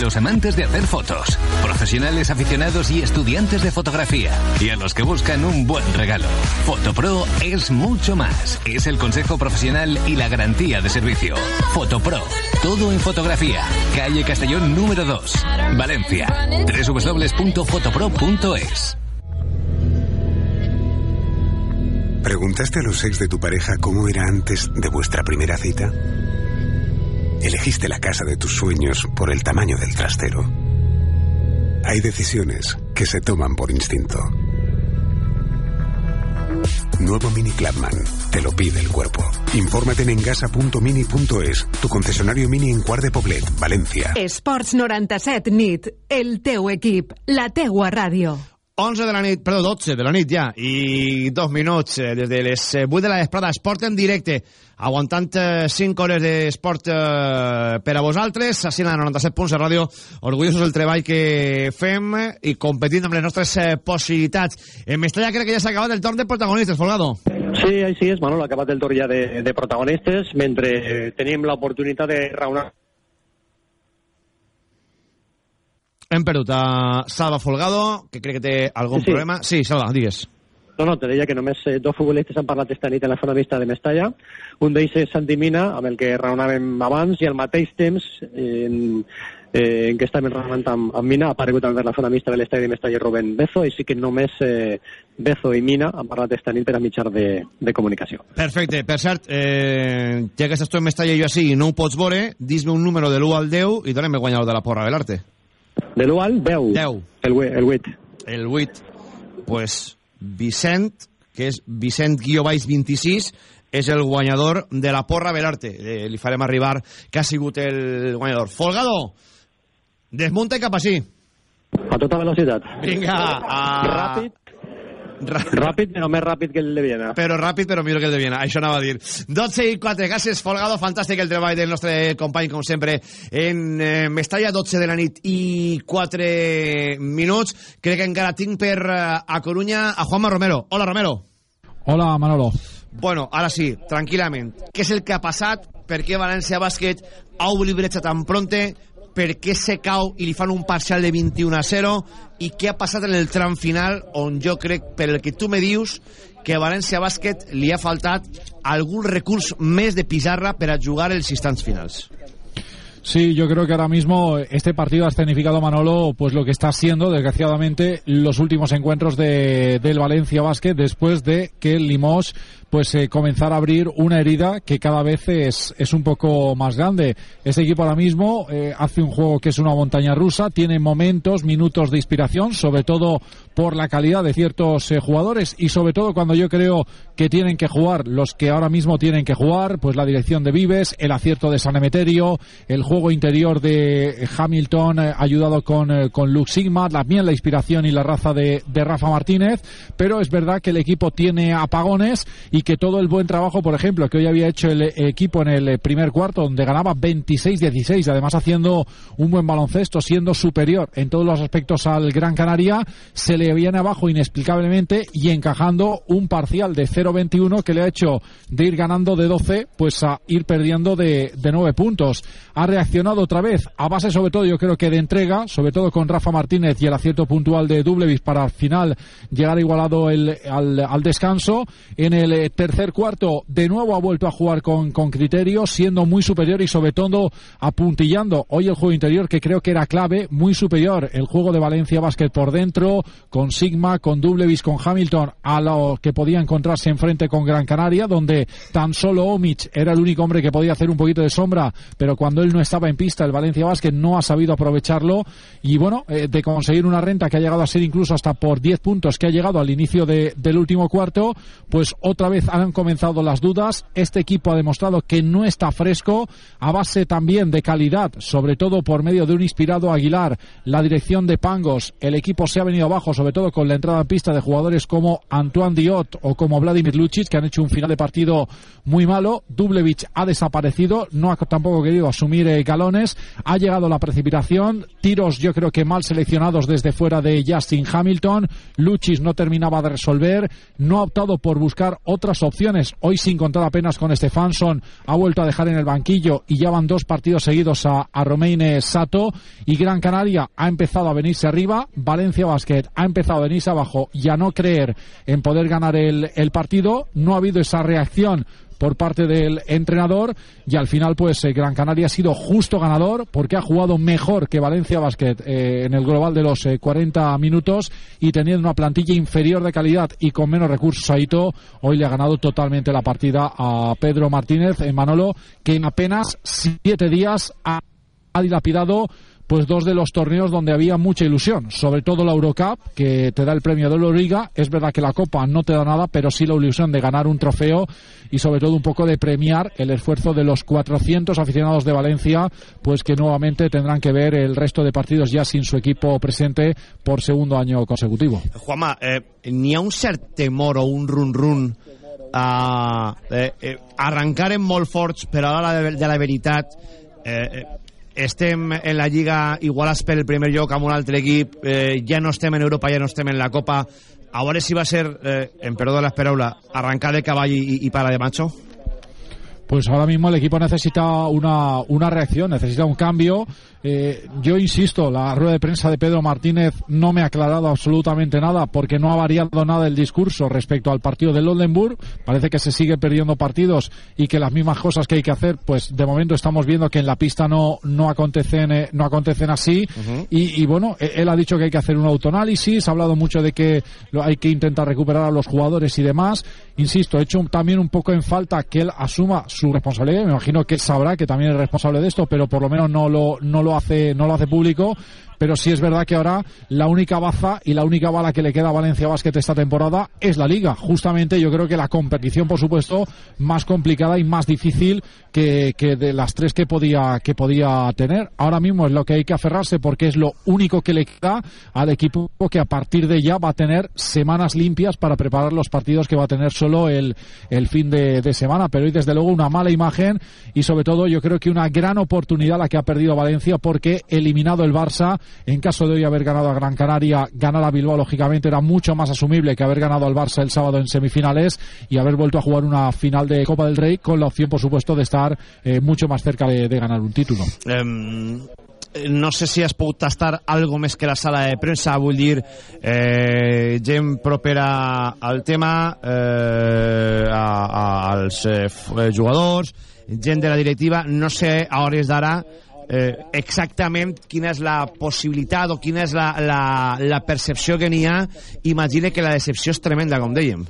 Los amantes de hacer fotos, profesionales aficionados y estudiantes de fotografía, y a los que buscan un buen regalo. Fotopro es mucho más. Es el consejo profesional y la garantía de servicio. Fotopro, todo en fotografía. Calle Castellón número 2, Valencia. www.fotopro.es. ¿Preguntaste a los ex de tu pareja cómo era antes de vuestra primera cita? Elegiste la casa de tus sueños por el tamaño del trastero. Hay decisiones que se toman por instinto. Nuevo Mini Clubman. Te lo pide el cuerpo. Infórmate en engasa.mini.es, tu concesionario Mini en Quart de Poblet, Valencia. Esports 97 NIT, el teu equip, la teua ràdio. 11 de la nit, perdó, 12 de la nit ja, i dos minuts eh, des de les 8 de la vesprada, esport en directe, aguantant eh, 5 hores d'esport eh, per a vosaltres, així en la 97 punts de ràdio, orgullosos del treball que fem i competint amb les nostres eh, possibilitats. En Mestalla crec que ja s'ha acabat el torn de protagonistes, Folgado. Sí, així és, Manol, ha acabat el torn ja de, de protagonistes, mentre eh, tenim l'oportunitat de raonar Hem perdut a Salva Folgado, que crec que té algun Sí, sí. problema. Sí, Salva, digues. No, no, te deia que només eh, dos futbolistes han parlat esta nit en la zona mixta de Mestalla. Un d'ells és Santi Mina, amb el que raonàvem abans, i al mateix temps en, eh, en què estàvem raonant amb, amb Mina, ha aparegut també la zona mixta de l'estadi de Mestalla Rubén Bezo, i sí que només eh, Bezo i Mina han parlat esta nit per a mitjar de, de comunicació. Perfecte. Per cert, eh, ja que estàs tu en Mestalla i jo així i no ho pots veure, dis-me un número de l'1 al 10 i donem el guanyador de la porra de l'arte. De l'1 al 10. 10. El, el 8. El 8. Pues Vicent, que és Vicent guió baix 26, és el guanyador de la porra Belarte. Eh, li farem arribar que ha sigut el guanyador. Folgado, desmunta i cap així. A tota velocitat. Vinga. A... Ràpid. Ràpid, però més ràpid que el de Viena. Però ràpid, però millor que el de Viena. Això anava a dir. 12 i 4. Gràcies, Folgado. Fantàstic el treball del nostre company, com sempre, en eh, Mestalla, 12 de la nit i 4 minuts. Crec que encara tinc per eh, a Corunya a Juanma Romero. Hola, Romero. Hola, Manolo. Bueno, ara sí, tranquil·lament. Què és el que ha passat? Per què València Bàsquet ha bretxa tan pronte? Per què se cau i li fan un parcial de 21 a 0? I què ha passat en el tram final on jo crec, per el que tu me dius, que València Bàsquet li ha faltat algun recurs més de pizarra per a jugar els instants finals? Sí, yo creo que ahora mismo este partido ha escenificado Manolo pues lo que está siendo desgraciadamente los últimos encuentros de, del Valencia Basket después de que Limos pues eh, comenzara a abrir una herida que cada vez es, es un poco más grande. Este equipo ahora mismo eh, hace un juego que es una montaña rusa, tiene momentos, minutos de inspiración, sobre todo por la calidad de ciertos eh, jugadores y sobre todo cuando yo creo que tienen que jugar los que ahora mismo tienen que jugar, pues la dirección de Vives, el acierto de San Emeterio, el juego interior de Hamilton ayudado con, con Luke Sigma, también la inspiración y la raza de, de Rafa Martínez, pero es verdad que el equipo tiene apagones que todo el buen trabajo, por ejemplo, que hoy había hecho el equipo en el primer cuarto, donde ganaba 26-16, además haciendo un buen baloncesto, siendo superior en todos los aspectos al Gran Canaria, se le viene abajo inexplicablemente y encajando un parcial de 0-21 que le ha hecho de ir ganando de 12, pues a ir perdiendo de, de 9 puntos. Ha reaccionado otra vez, a base sobre todo yo creo que de entrega, sobre todo con Rafa Martínez y el acierto puntual de Dublevis para al final llegar igualado el, al, al, descanso. En el eh, tercer cuarto de nuevo ha vuelto a jugar con, con criterio, siendo muy superior y sobre todo apuntillando. Hoy el juego interior que creo que era clave, muy superior. El juego de Valencia Basket por dentro, con Sigma, con Dublevis, con Hamilton, a lo que podía encontrarse enfrente con Gran Canaria, donde tan solo Omic era el único hombre que podía hacer un poquito de sombra, pero cuando él no estaba en pista, el Valencia Basket no ha sabido aprovecharlo. Y bueno, eh, de conseguir una renta que ha llegado a ser incluso hasta por 10 puntos que ha llegado al inicio de, del último cuarto, pues otra vez han comenzado las dudas. Este equipo ha demostrado que no está fresco, a base también de calidad, sobre todo por medio de un inspirado Aguilar, la dirección de Pangos, el equipo se ha venido abajo, sobre todo con la entrada en pista de jugadores como Antoine Diot o como Vladimir Lucic, que han hecho un final de partido muy malo. Dublevich ha desaparecido, no ha tampoco querido asumir eh, galones, ha llegado la precipitación, tiros yo creo que mal seleccionados desde fuera de Justin Hamilton, Lucic no terminaba de resolver, no ha optado por buscar otras opciones, hoy sin contar apenas con Stefansson, ha vuelto a dejar en el banquillo y ya van dos partidos seguidos a, a Sato. Y Gran Canaria ha empezado a venirse arriba, Valencia Basket ha empezado a venirse abajo. Y a no creer en poder ganar el, el partido, no ha habido esa reacción por parte del entrenador. Y al final pues eh, Gran Canaria ha sido justo ganador porque ha jugado mejor que Valencia Basket eh, en el global de los eh, 40 minutos. Y teniendo una plantilla inferior de calidad y con menos recursos a Ito, hoy le ha ganado totalmente la partida a Pedro Martínez en Manolo que en apenas siete días ha dilapidado pues dos de los torneos donde había mucha ilusión, sobre todo la Eurocup, que te da el premio de la Liga. Es verdad que la Copa no te da nada, pero sí la ilusión de ganar un trofeo y sobre todo un poco de premiar el esfuerzo de los 400 aficionados de Valencia, pues que nuevamente tendrán que ver el resto de partidos ya sin su equipo presente por segundo año consecutivo. Juanma, eh, n'hi ha un cert temor o un run-run a eh, eh, arrencar en molt forts, però a de la veritat eh, estem en la Lliga igualats pel primer lloc amb un altre equip, eh, no estem en Europa, ja no estem en la Copa. A veure si va ser, eh, en perdó de la paraula, arrancar de cavall i, i para de macho. Pues ahora mismo el equipo necesita una, una reacción, necesita un cambio. Eh, yo insisto, la rueda de prensa de Pedro Martínez no me ha aclarado absolutamente nada porque no ha variado nada el discurso respecto al partido del Oldenburg. Parece que se sigue perdiendo partidos y que las mismas cosas que hay que hacer, pues de momento estamos viendo que en la pista no, no acontecen, eh, no acontecen así. Uh -huh. y, y, bueno, él ha dicho que hay que hacer un autoanálisis, ha hablado mucho de que hay que intentar recuperar a los jugadores y demás. Insisto, he hecho también un poco en falta que él asuma su responsabilidad. Me imagino que sabrá que también es responsable de esto, pero por lo menos no lo, no lo hace, no lo hace público. Pero sí es verdad que ahora la única baza y la única bala que le queda a Valencia Basket esta temporada es la Liga. Justamente yo creo que la competición, por supuesto, más complicada y más difícil que, que de las tres que podía, que podía tener. Ahora mismo es lo que hay que aferrarse porque es lo único que le queda al equipo que a partir de ya va a tener semanas limpias para preparar los partidos que va a tener solo el, el fin de, de semana. Pero hoy, desde luego, una mala imagen y sobre todo yo creo que una gran oportunidad la que ha perdido Valencia porque eliminado el Barça en caso de hoy haber ganado a Gran Canaria, ganar a Bilbao, lógicamente, era mucho más asumible que haber ganado al Barça el sábado en semifinales y haber vuelto a jugar una final de Copa del Rey con la opción, por supuesto, de estar eh, mucho más cerca de, ganar un título. Um no sé si has pogut tastar algo més que la sala de premsa, vull dir eh, gent propera al tema eh, a, a, als eh, gent de la directiva, no sé a hores d'ara eh, exactament quina és la possibilitat o quina és la, la, la percepció que n'hi ha. Imagine que la decepció és tremenda com dèiem.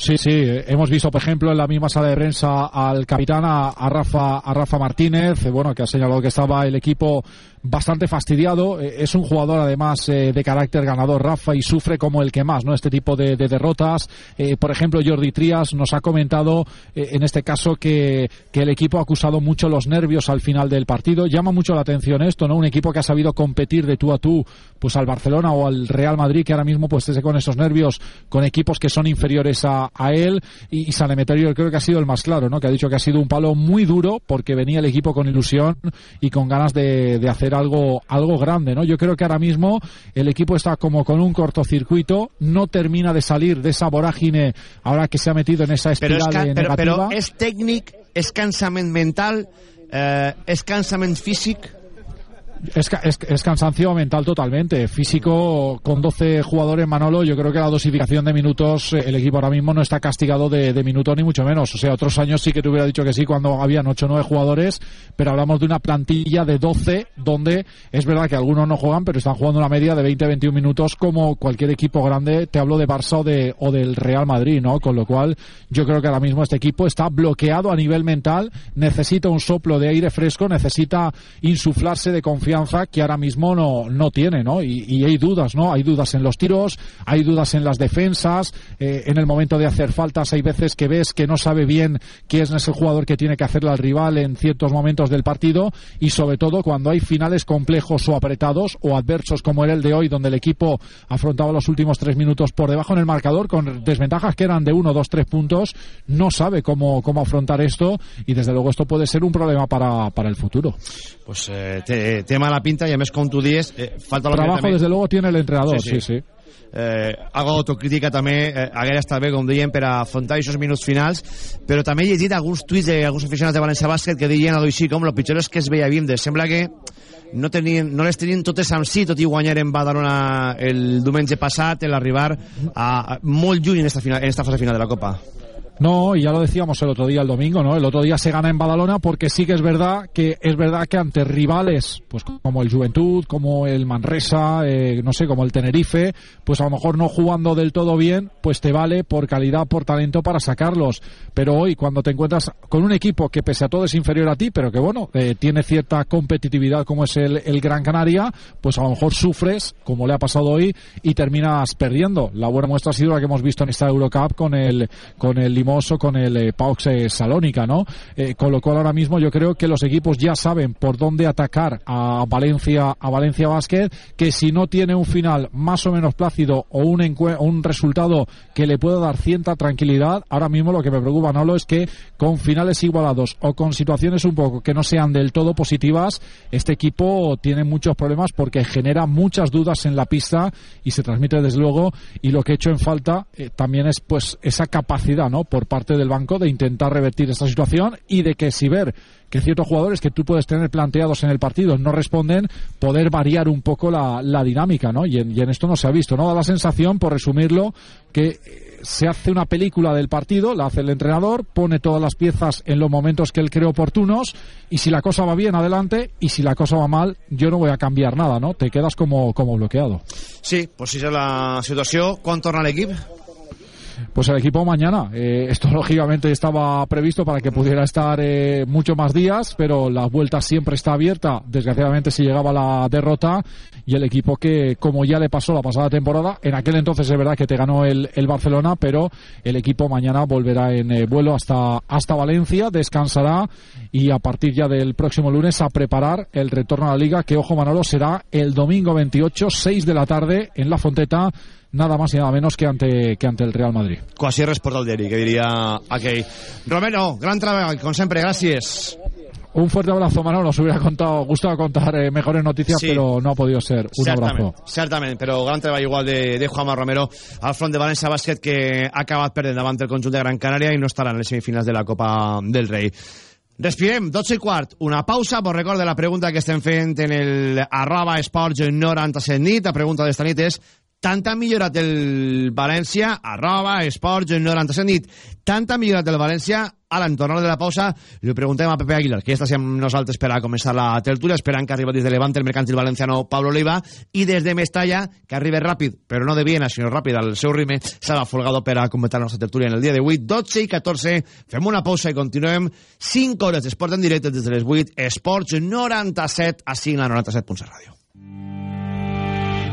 Sí, sí, hemos visto, por ejemplo, en la misma sala de prensa al capitán, a, a, Rafa, a Rafa Martínez, bueno, que ha señalado que estaba el equipo bastante fastidiado. Eh, es un jugador además eh, de carácter ganador, Rafa, y sufre como el que más, ¿no? Este tipo de, derrotas. Eh, por ejemplo, Jordi Trías nos ha comentado en este caso que, que, el equipo ha acusado mucho los nervios al final del partido. Llama mucho la atención esto, ¿no? Un equipo que ha sabido competir de tú a tú, pues al Barcelona o al Real Madrid, que ahora mismo pues esté con esos nervios, con equipos que son inferiores a, él. Y, y San Emeterio creo que ha sido el más claro, ¿no? Que ha dicho que ha sido un palo muy duro porque venía el equipo con ilusión y con ganas de hacer algo, algo grande, ¿no? Yo creo que ahora mismo el equipo está como con un cortocircuito, no termina de salir de esa vorágine ahora que se ha metido en esa espiral pero es, negativa. Pero, pero és tècnic, és cansament mental, eh, és cansament físic Es, es, es, cansancio mental totalmente. Físico, con 12 jugadores Manolo, yo creo que la dosificación de minutos, eh, el equipo ahora mismo no está castigado de, de minutos ni mucho menos. O sea, otros años sí que te hubiera dicho que sí cuando habían 8 o 9 jugadores, pero hablamos de una plantilla de 12 donde es verdad que algunos no juegan, pero están jugando una media de 20-21 minutos como cualquier equipo grande. Te hablo de Barça o, de, o del Real Madrid, ¿no? Con lo cual, yo creo que ahora mismo este equipo está bloqueado a nivel mental, necesita un soplo de aire fresco, necesita insuflarse de confianza que ahora mismo no, no tiene, ¿no? Y, y, hay dudas, ¿no? Hay dudas en los tiros, hay dudas en las defensas, eh, en el momento de hacer faltas hay veces que ves que no sabe bien quién es el jugador que tiene que hacerle al rival en ciertos momentos del partido y sobre todo cuando hay finales complejos o apretados o adversos como era el de hoy donde el equipo afrontaba los últimos tres minutos por debajo en el marcador con desventajas que eran de uno, dos, tres puntos, no sabe cómo, cómo afrontar esto y desde luego esto puede ser un problema para, para el futuro. Pues eh, te, te mala pinta y además con tu 10 eh, falta trabajo desde luego tiene el entrenador sí, sí. sí. Eh, algo d'autocrítica també eh, haguera estat bé, com deien, per afrontar aquests minuts finals, però també he llegit alguns tuits d'alguns aficionats de València Bàsquet que deien a així com, lo pitjor és que es veia Vindes. Sembla que no, tenien, no les tenien totes amb si, tot i guanyar en Badalona el diumenge passat, l'arribar a, a, molt lluny en esta, final, en esta fase final de la Copa. No, y ya lo decíamos el otro día, el domingo, ¿no? El otro día se gana en Badalona porque sí que es verdad que es verdad que ante rivales, pues como el Juventud, como el Manresa, eh, no sé, como el Tenerife, pues a lo mejor no jugando del todo bien, pues te vale por calidad, por talento para sacarlos. Pero hoy, cuando te encuentras con un equipo que pese a todo es inferior a ti, pero que bueno, eh, tiene cierta competitividad como es el, el Gran Canaria, pues a lo mejor sufres, como le ha pasado hoy, y terminas perdiendo. La buena muestra ha sido la que hemos visto en esta Eurocup con el, con el Limón con el eh, eh, Salónica, ¿no? Eh, con lo cual ahora mismo yo creo que los equipos ya saben por dónde atacar a Valencia, a Valencia Basket, que si no tiene un final más o menos plácido o un, un resultado que le pueda dar cierta tranquilidad, ahora mismo lo que me preocupa, Nolo, es que con finales igualados o con situaciones un poco que no sean del todo positivas, este equipo tiene muchos problemas porque genera muchas dudas en la pista y se transmite desde luego y lo que he hecho en falta eh, también es pues esa capacidad, ¿no? Parte del banco de intentar revertir esta situación y de que si ver que ciertos jugadores que tú puedes tener planteados en el partido no responden, poder variar un poco la, la dinámica, ¿no? Y en, y en, esto no se ha visto, ¿no? Da la sensación, por resumirlo, que se hace una película del partido, la hace el entrenador, pone todas las piezas en los momentos que él cree oportunos y si la cosa va bien, adelante, y si la cosa va mal, yo no voy a cambiar nada, ¿no? Te quedas como, como bloqueado. Sí, pues si es la situación, ¿cuánto torna equipo? Pues el equipo mañana. Eh, esto lógicamente estaba previsto para que pudiera estar eh, mucho más días, pero la vuelta siempre está abierta. Desgraciadamente si llegaba la derrota y el equipo que, como ya le pasó la pasada temporada, en aquel entonces es verdad que te ganó el, el Barcelona, pero el equipo mañana volverá en eh, vuelo hasta, hasta Valencia, descansará y a partir ya del próximo lunes a preparar el retorno a la liga, que ojo Manolo será el domingo 28, 6 de la tarde en La Fonteta nada más y nada menos que ante, que ante el Real Madrid. Quasi resport al diari, que diría aquell. Romero, gran treball, com sempre, gràcies. Un fuerte abrazo, Manolo. Nos hubiera contado, gustado contar eh, mejores noticias, sí. pero no ha podido ser. Un certament, abrazo. Certament, però gran treball igual de, de Juanma Romero al front de València Bàsquet que ha acabat perdent davant el conjunt de Gran Canària i no estarà en les semifinals de la Copa del Rei. Respirem, 12 i quart, una pausa, vos recorde la pregunta que estem fent en el arroba esports 97 nit, la pregunta d'esta nit és tant ha millorat el València, arroba, esports, 97 nit, tant ha millorat el València, a l'entorn de la pausa, li preguntem a Pepe Aguilar, que està amb nosaltres per a començar la tertúlia, esperant que arriba des de Levante el mercantil valenciano Pablo Oliva, i des de Mestalla, que arriba ràpid, però no de Viena, sinó ràpid al seu ritme, Sala Folgado per a completar la nostra tertúlia en el dia d'avui, 12 i 14, fem una pausa i continuem. 5 hores d'esport en directe des de les 8, Esports 97 a 5 a 97.7 Ràdio.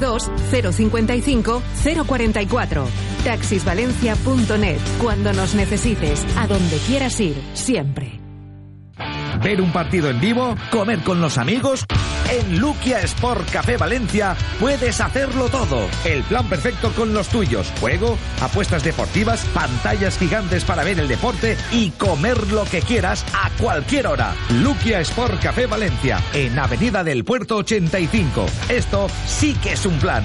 055 044. Taxisvalencia.net. Cuando nos necesites, a donde quieras ir, siempre. Ver un partido en vivo, comer con los amigos. En Luquia Sport Café Valencia puedes hacerlo todo. El plan perfecto con los tuyos. Juego, apuestas deportivas, pantallas gigantes para ver el deporte y comer lo que quieras a cualquier hora. Luquia Sport Café Valencia, en Avenida del Puerto 85. Esto sí que es un plan.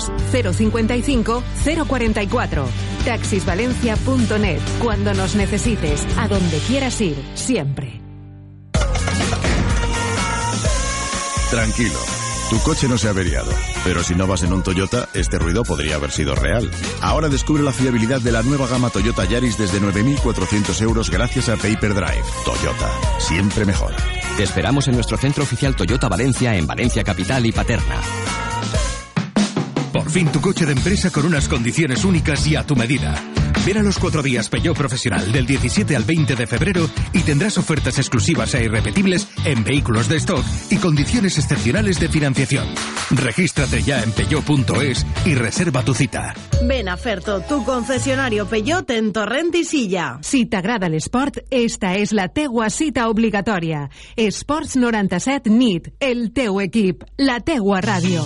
055 044. Taxisvalencia.net. Cuando nos necesites, a donde quieras ir, siempre. Tranquilo. Tu coche no se ha averiado, pero si no vas en un Toyota, este ruido podría haber sido real. Ahora descubre la fiabilidad de la nueva gama Toyota Yaris desde 9.400 euros gracias a Paper Drive. Toyota, siempre mejor. Te esperamos en nuestro centro oficial Toyota Valencia en Valencia Capital y Paterna. Por fin tu coche de empresa con unas condiciones únicas y a tu medida. Ven a los cuatro días Peugeot Profesional del 17 al 20 de febrero y tendrás ofertas exclusivas e irrepetibles en vehículos de stock y condiciones excepcionales de financiación. Regístrate ya en peugeot.es y reserva tu cita. Ven a Ferto, tu concesionario Peugeot en Torrent i Silla. Si t'agrada l'esport, esta és la teua cita obligatòria. Esports 97 NIT, el teu equip, la teua ràdio.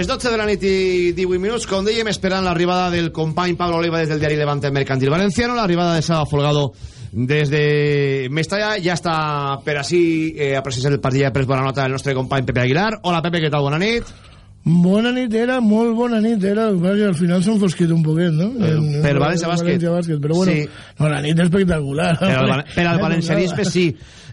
Les 12 de la nit i 18 minuts, com dèiem, esperant l'arribada del company Pablo Oliva des del diari Levante Mercantil Valenciano, l'arribada de Saba Folgado des de Mestalla, ja està per així eh, a presenciar el partit de pres bona nota del nostre company Pepe Aguilar. Hola Pepe, què tal? Bona nit. Bona nit era, molt bona nit era, i al final s'ha enfosquit un poquet, no? En, per València Bàsquet. València Bàsquet, però bueno, Sí. no, la nit espectacular. Per al, per al valencianisme sí.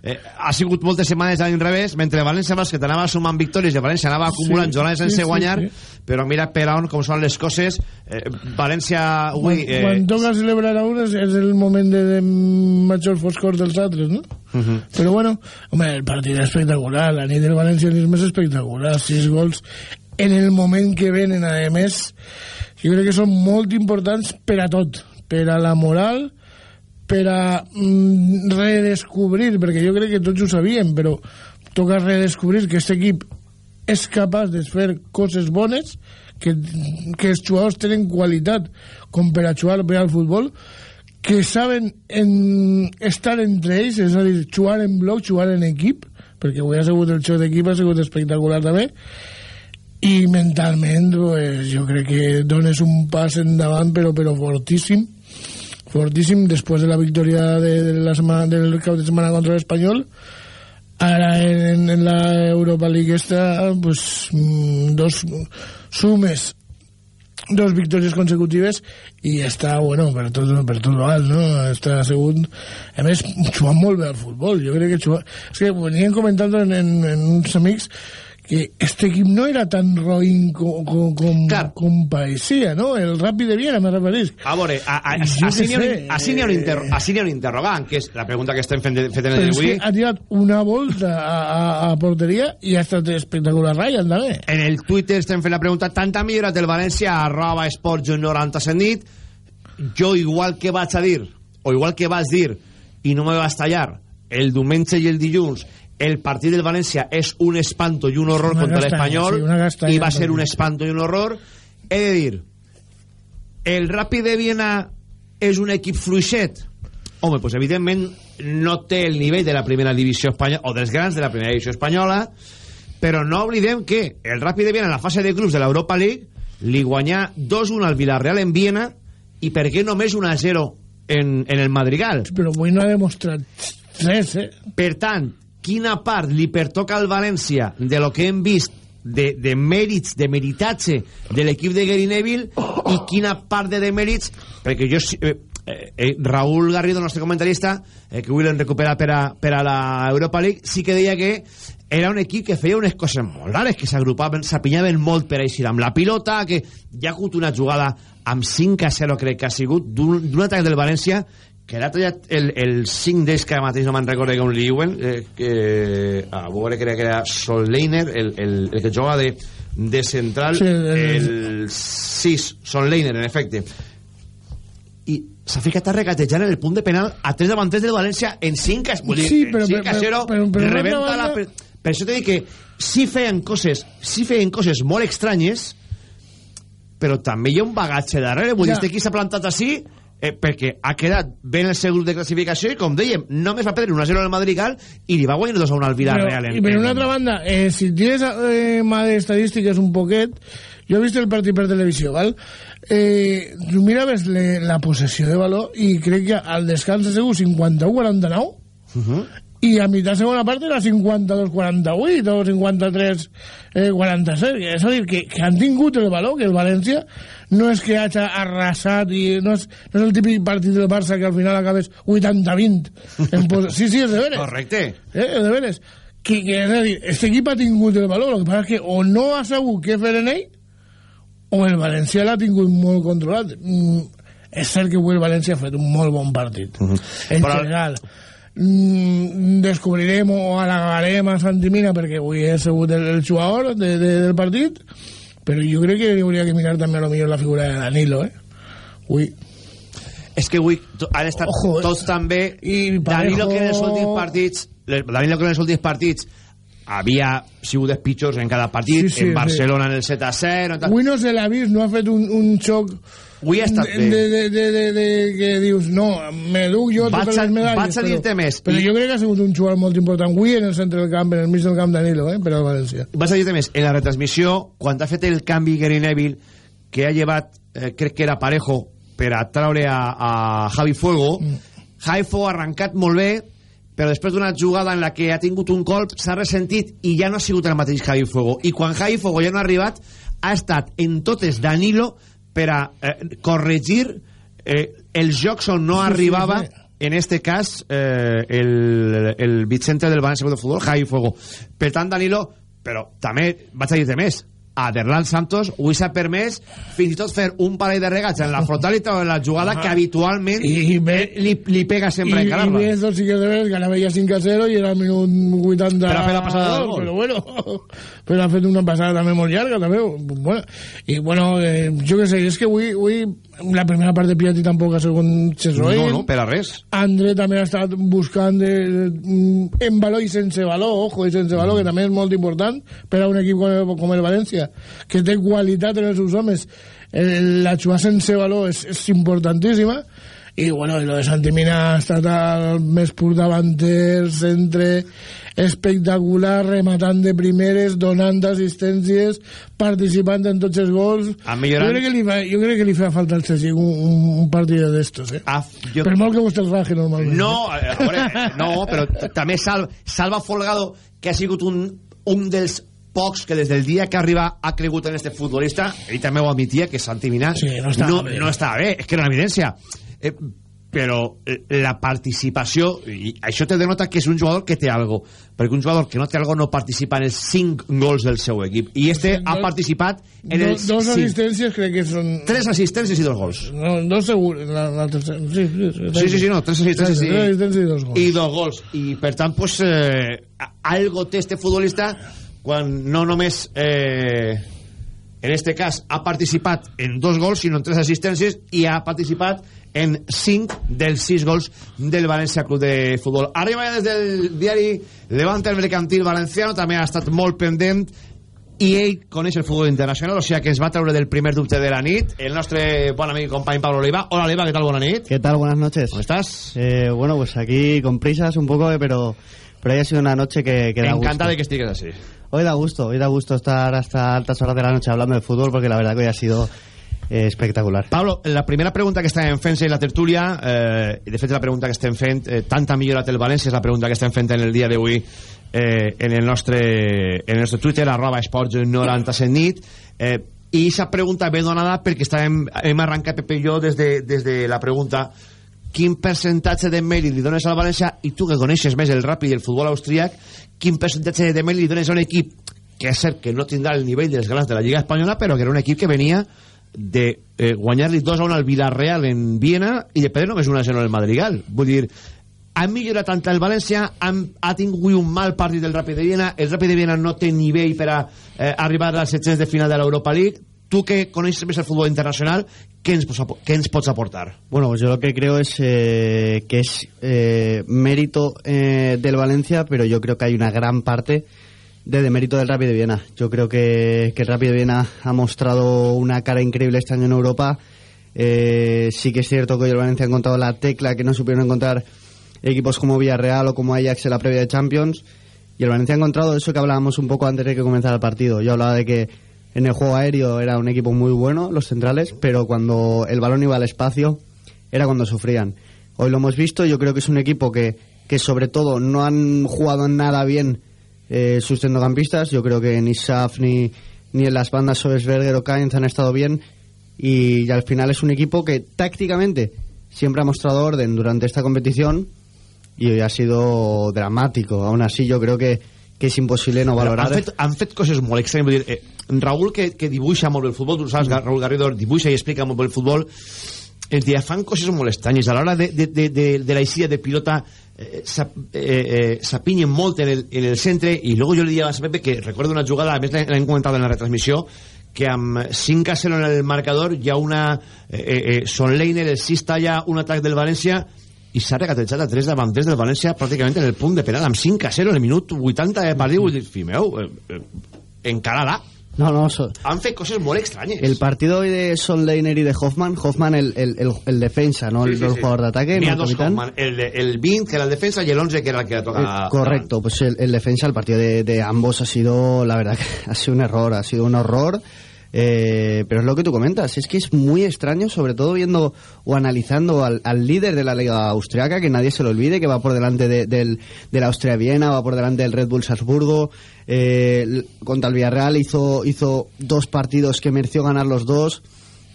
Eh, ha sigut moltes setmanes a l'inrevés, mentre València Bàsquet anava sumant victòries i València anava acumulant Sí, jornades sense sí, sí, guanyar, sí. però mira per on com són les coses. Eh, València avui... Quan, quan toca celebrar a un és, és el moment de, de major foscor dels altres, no? Uh -huh. Però bueno, home, el partit és espectacular, la nit del valencianisme és espectacular, sis gols en el moment que venen, a més, jo crec que són molt importants per a tot, per a la moral, per a mm, redescobrir, perquè jo crec que tots ho sabíem, però toca redescobrir que aquest equip és capaç de fer coses bones que, que els jugadors tenen qualitat com per a jugar bé al futbol que saben en estar entre ells, és a dir, jugar en bloc, jugar en equip, perquè avui ha sigut el xoc d'equip, ha sigut espectacular també, i mentalment pues, jo crec que dones un pas endavant però, però fortíssim fortíssim després de la victòria de, de la setmana, del cap de setmana contra l'Espanyol ara en, en la Europa League esta pues, mm, dos sumes dos victòries consecutives i està, bueno, per tot, per tot alt, no? Està segut... A més, jugant molt bé al futbol. Jo crec que jugant... És que venien comentant en, en, en uns amics que este equip no era tan roïn com, com, com, com parecía, ¿no? El Rapid de Viena, me referís. A veure, a, a, a, Jo així n'hi ha, un- inter, un interrogant, que és la pregunta que estem fent, fet en el que ha tirat una volta a, a, a porteria i ha estat espectacular Ryan, també. En el Twitter estem fent la pregunta tant ha millorat el València arroba esports 97 nit jo igual que vaig a dir o igual que vas dir i no me vas tallar el diumenge i el dilluns el partit del València és un espanto i un horror Una contra l'Espanyol sí, i va ser un espanto i un horror. He de dir el Ràpid de Viena és un equip fluixet. Home, pues evidentment no té el nivell de la primera divisió espanyola o dels grans de la primera divisió espanyola però no oblidem que el Ràpid de Viena en la fase de clubs de l'Europa League li guanyà 2-1 al Villarreal en Viena i per què només 1-0 en, en el Madrigal? Però avui no ha demostrat res, eh? per tant, quina part li pertoca al València de lo que hem vist de, de mèrits, de meritatge de l'equip de Gary Neville i quina part de demèrits? Perquè jo eh, eh, eh, Raúl Garrido, nostre comentarista eh, que avui l'hem recuperat per a, per a la Europa League sí que deia que era un equip que feia unes coses molt rares que s'agrupaven, s'apinyaven molt per aixir amb la pilota, que hi ha hagut una jugada amb 5 a 0 crec que ha sigut d'un atac del València que l'ha tallat el, el 5 d'ells que ara mateix no me'n recordo com li diuen eh, que a veure crec que era Solleiner el, el, el que jugava de, de central Sí, el- el 6 Solleiner en efecte. I s'ha ficat a regatejar en el punt de penal a tres davanters del València en 5 a, dir, Sí, però- 5 a però- 0 però- però per rebenta una la banda- per, per això t'he dit que sí feien coses sí feien coses molt estranyes però també hi ha un bagatge darrere. Vull dir, Ja. aquí s'ha plantat així eh, perquè ha quedat ben el seu grup de classificació i com dèiem, només va perdre 1-0 al Madrigal i li va guanyar 2-1 al Villarreal Però, I per en- una altra banda, eh, si tienes eh, mà d'estadístiques un poquet, jo he vist el partit per televisió, val? Eh, tu miraves le, la possessió de valor i crec que al descans ha sigut 51-49 Uh -huh. I a mitjà segona part era 52-48 o 53-47 és a dir, que, que han tingut el valor que el València no és que hagi arrasat i no és, no és el típic partit del Barça que al final acabes 80-20 en pos- sí, sí, és de veres. Correcte. Eh, de veres. Que, que, és a dir, este equip ha tingut el valor. El que passa és que o no ha sabut què fer en ell o el València l'ha tingut molt controlat. Mm, és cert que avui el València ha fet un molt bon partit. En Però- general mm, descobrirem o halagarem a Santimina perquè avui he sigut el, el jugador de, de, del partit però jo crec que hauria que mirar també a lo millor la figura de Danilo eh? Ui. és que avui han estat Ojo, eh. tots també I Danilo que en els últims partits Danilo que en els últims partits havia sigut els pitjors en cada partit Sí, sí, en sí. Barcelona en el 7 a 0 en tal. Avui no se l'ha vist, no ha fet un, un xoc Avui ha estat de, bé. de, de, de, de, de, que dius, no, me duc jo Vaig totes a- les medalles. vaig a dir-te més. Però jo crec que ha sigut un jugador molt important avui en el centre del camp, en el mig del camp Danilo, eh, per al València. vas a dir-te més, en la retransmissió quan ha fet el canvi Gary Neville que ha llevat, eh, crec que era Parejo per a traure a, a Javi Fuego Mm. Javi Fuego ha arrencat molt bé però després d'una jugada en la que ha tingut un colp s'ha ressentit i ja no ha sigut el mateix Javi Fuego i quan Javi Fuego ja no ha arribat ha estat en totes Danilo per a eh, corregir eh, els jocs on no arribava sí. en este cas eh, el, el Vicente del València de Futbol Javi Fuego per tant Danilo però també vaig a dir-te més Aderlan Santos avui s'ha permès fins i tot fer un parell de regats en la frontalitat o en la jugada Ah. que habitualment I ve, li, li pega sempre i, en i calar ves dos sí que de veres, ganava ja 5 a 0 i era al minut 80 Però ha fet la passada del gol. però bueno però ha fet una passada també molt llarga també bueno, i bueno, eh, jo què sé, és que avui, avui la primera part de Piatti tampoc ha sigut. No, no, per a res. André també ha estat buscant de, de, en valor i sense valor, ojo, i sense valor, que també és molt important per a un equip com el, com el València, que té qualitat en els seus homes. El, la jugada sense valor és, és importantíssima, i bueno, i lo de Santi Mina ha estat el més pur davanter, centre espectacular, rematant de primeres, donant assistències, participant en tots els gols. Ha millorat. Jo crec que li fa, jo crec que li fa falta al Cesi un, un, un partit d'estos, eh? Ah, jo... Per molt que vostè el raje normalment. No, a veure, eh, no, però també Sal, Salva Folgado, que ha sigut un, un dels pocs que des del dia que arriba ha cregut en este futbolista, ell també ho admitia, que Santi Mina Sí, no estava no, bé. no estava bé, és que era una evidència. Eh, però eh, la participació, i això te denota que és un jugador que té algo, perquè un jugador que no té algo no participa en els 5 gols del seu equip, i este ha participat en els dos assistències crec que són... Tres assistències i dos gols. No, dos segur, la, la tercera... Sí, sí, Sí, sí, sí, no, tres assistències Tres assistències i dos gols. i dos gols. I per tant, pues, eh, algo té este futbolista quan no només eh, en este cas ha participat en dos gols, sinó en tres assistències i ha participat en cinc dels sis gols del València Club de Futbol. Arriba ja des del diari Levante el Mercantil Valenciano, també ha estat molt pendent i ell coneix el futbol internacional, o sigui que ens va treure del primer dubte de la nit. El nostre bon amic i company Pablo Oliva. Hola, Oliva, ¿qué tal? Buena nit. ¿Qué tal? Buenas noches. ¿Cómo estás? Eh, bueno, pues aquí con prisas un poco, eh, pero, pero ha sido una noche que, que da Encanta gusto. de que estigues así. Hoy da gusto, hoy da gusto estar hasta altas horas de la noche hablando de fútbol porque la verdad que hoy ha sido eh, espectacular. Pablo, la primera pregunta que fent en la tertúlia, eh, de fet la pregunta que estem fent, eh, tant ha millorat el València, és la pregunta que estem fent en el dia d'avui eh, en, el nostre, en nostre Twitter, arroba esports 97 nit, eh, i aquesta pregunta ve donada perquè estàvem, hem arrencat Pepe i jo des de, des de la pregunta quin percentatge de mèrit li dones al València i tu que coneixes més el ràpid i el futbol austríac quin percentatge de mèrit li dones a un equip que és cert que no tindrà el nivell dels grans de la Lliga Espanyola però que era un equip que venia de eh, guanyar-li 2 a 1 al Villarreal en Viena i de perdre només 1 a 0 en el Madrigal. Vull dir, ha millorat tant el València han, ha tingut un mal partit del Ràpid de Viena el Ràpid de Viena no té nivell per a eh, arribar als setges de final de l'Europa League tu que coneixes més el futbol internacional què ens, pots ens aportar? Bueno, pues yo lo que creo es eh, que es eh, mérito eh, del Valencia, pero yo creo que hay una gran parte de demérito del Rapid de Viena. Yo creo que, el Rapid de Viena ha mostrado una cara increíble este año en Europa. Eh, sí que es cierto que hoy el Valencia ha encontrado la tecla que no supieron encontrar equipos como Villarreal o como Ajax en la previa de Champions. Y el Valencia ha encontrado eso que hablábamos un poco antes de que comenzara el partido. Yo hablaba de que en el juego aéreo era un equipo muy bueno, los centrales, pero cuando el balón iba al espacio era cuando sufrían. Hoy lo hemos visto, yo creo que es un equipo que, que sobre todo no han jugado nada bien eh, sus centrocampistas. Yo creo que ni Saf ni, ni en las bandas Sobesberger o Kainz han estado bien. Y, y al final es un equipo que tácticamente siempre ha mostrado orden durante esta competición y hoy ha sido dramático. Aún así, yo creo que, que es imposible no valorar. Han fet, han fet coses molt estranyes. Vull dir, eh, Raúl, que, que dibuixa molt bé el futbol, tu saps, mm. Raúl Garrido dibuixa i explica molt bé el futbol, ens dia, fan coses molt estranyes. A l'hora de, de, de, de, de la eixida de pilota eh, s'ap- eh, eh, s'apinyen molt en el, en el centre i luego jo li dia a Pepe que recordo una jugada, a més l'hem comentat en la retransmissió, que amb 5 a 0 en el marcador hi ha una... Eh, eh, eh, Son Leiner, el 6 talla un atac del València i s'ha regatejat a tres davanters del València pràcticament en el punt de penal amb 5 a 0 en el minut 80 de partit vull dir, fi meu, eh, eh, encara-la No, no, so- han fet coses molt estranyes El partido hoy de Son Leiner y de Hoffman, Hoffman el, el, el, el defensa, no el, Sí, sí, el sí. jugador de ataque, no dos. Hoffman, el, el 20 que era el defensa y el 11 que era el que toca Eh, correcto, pues el, el defensa, el partido de, de ambos ha sido, la verdad, que ha sido un error, ha sido un horror. Eh, pero es lo que tú comentas, es que es muy extraño, sobre todo viendo o analizando al, al líder de la liga austriaca, que nadie se lo olvide, que va por delante de, del, del Austria-Viena, va por delante del Red Bull Salzburgo, eh, contra el Villarreal hizo, hizo dos partidos que mereció ganar los dos,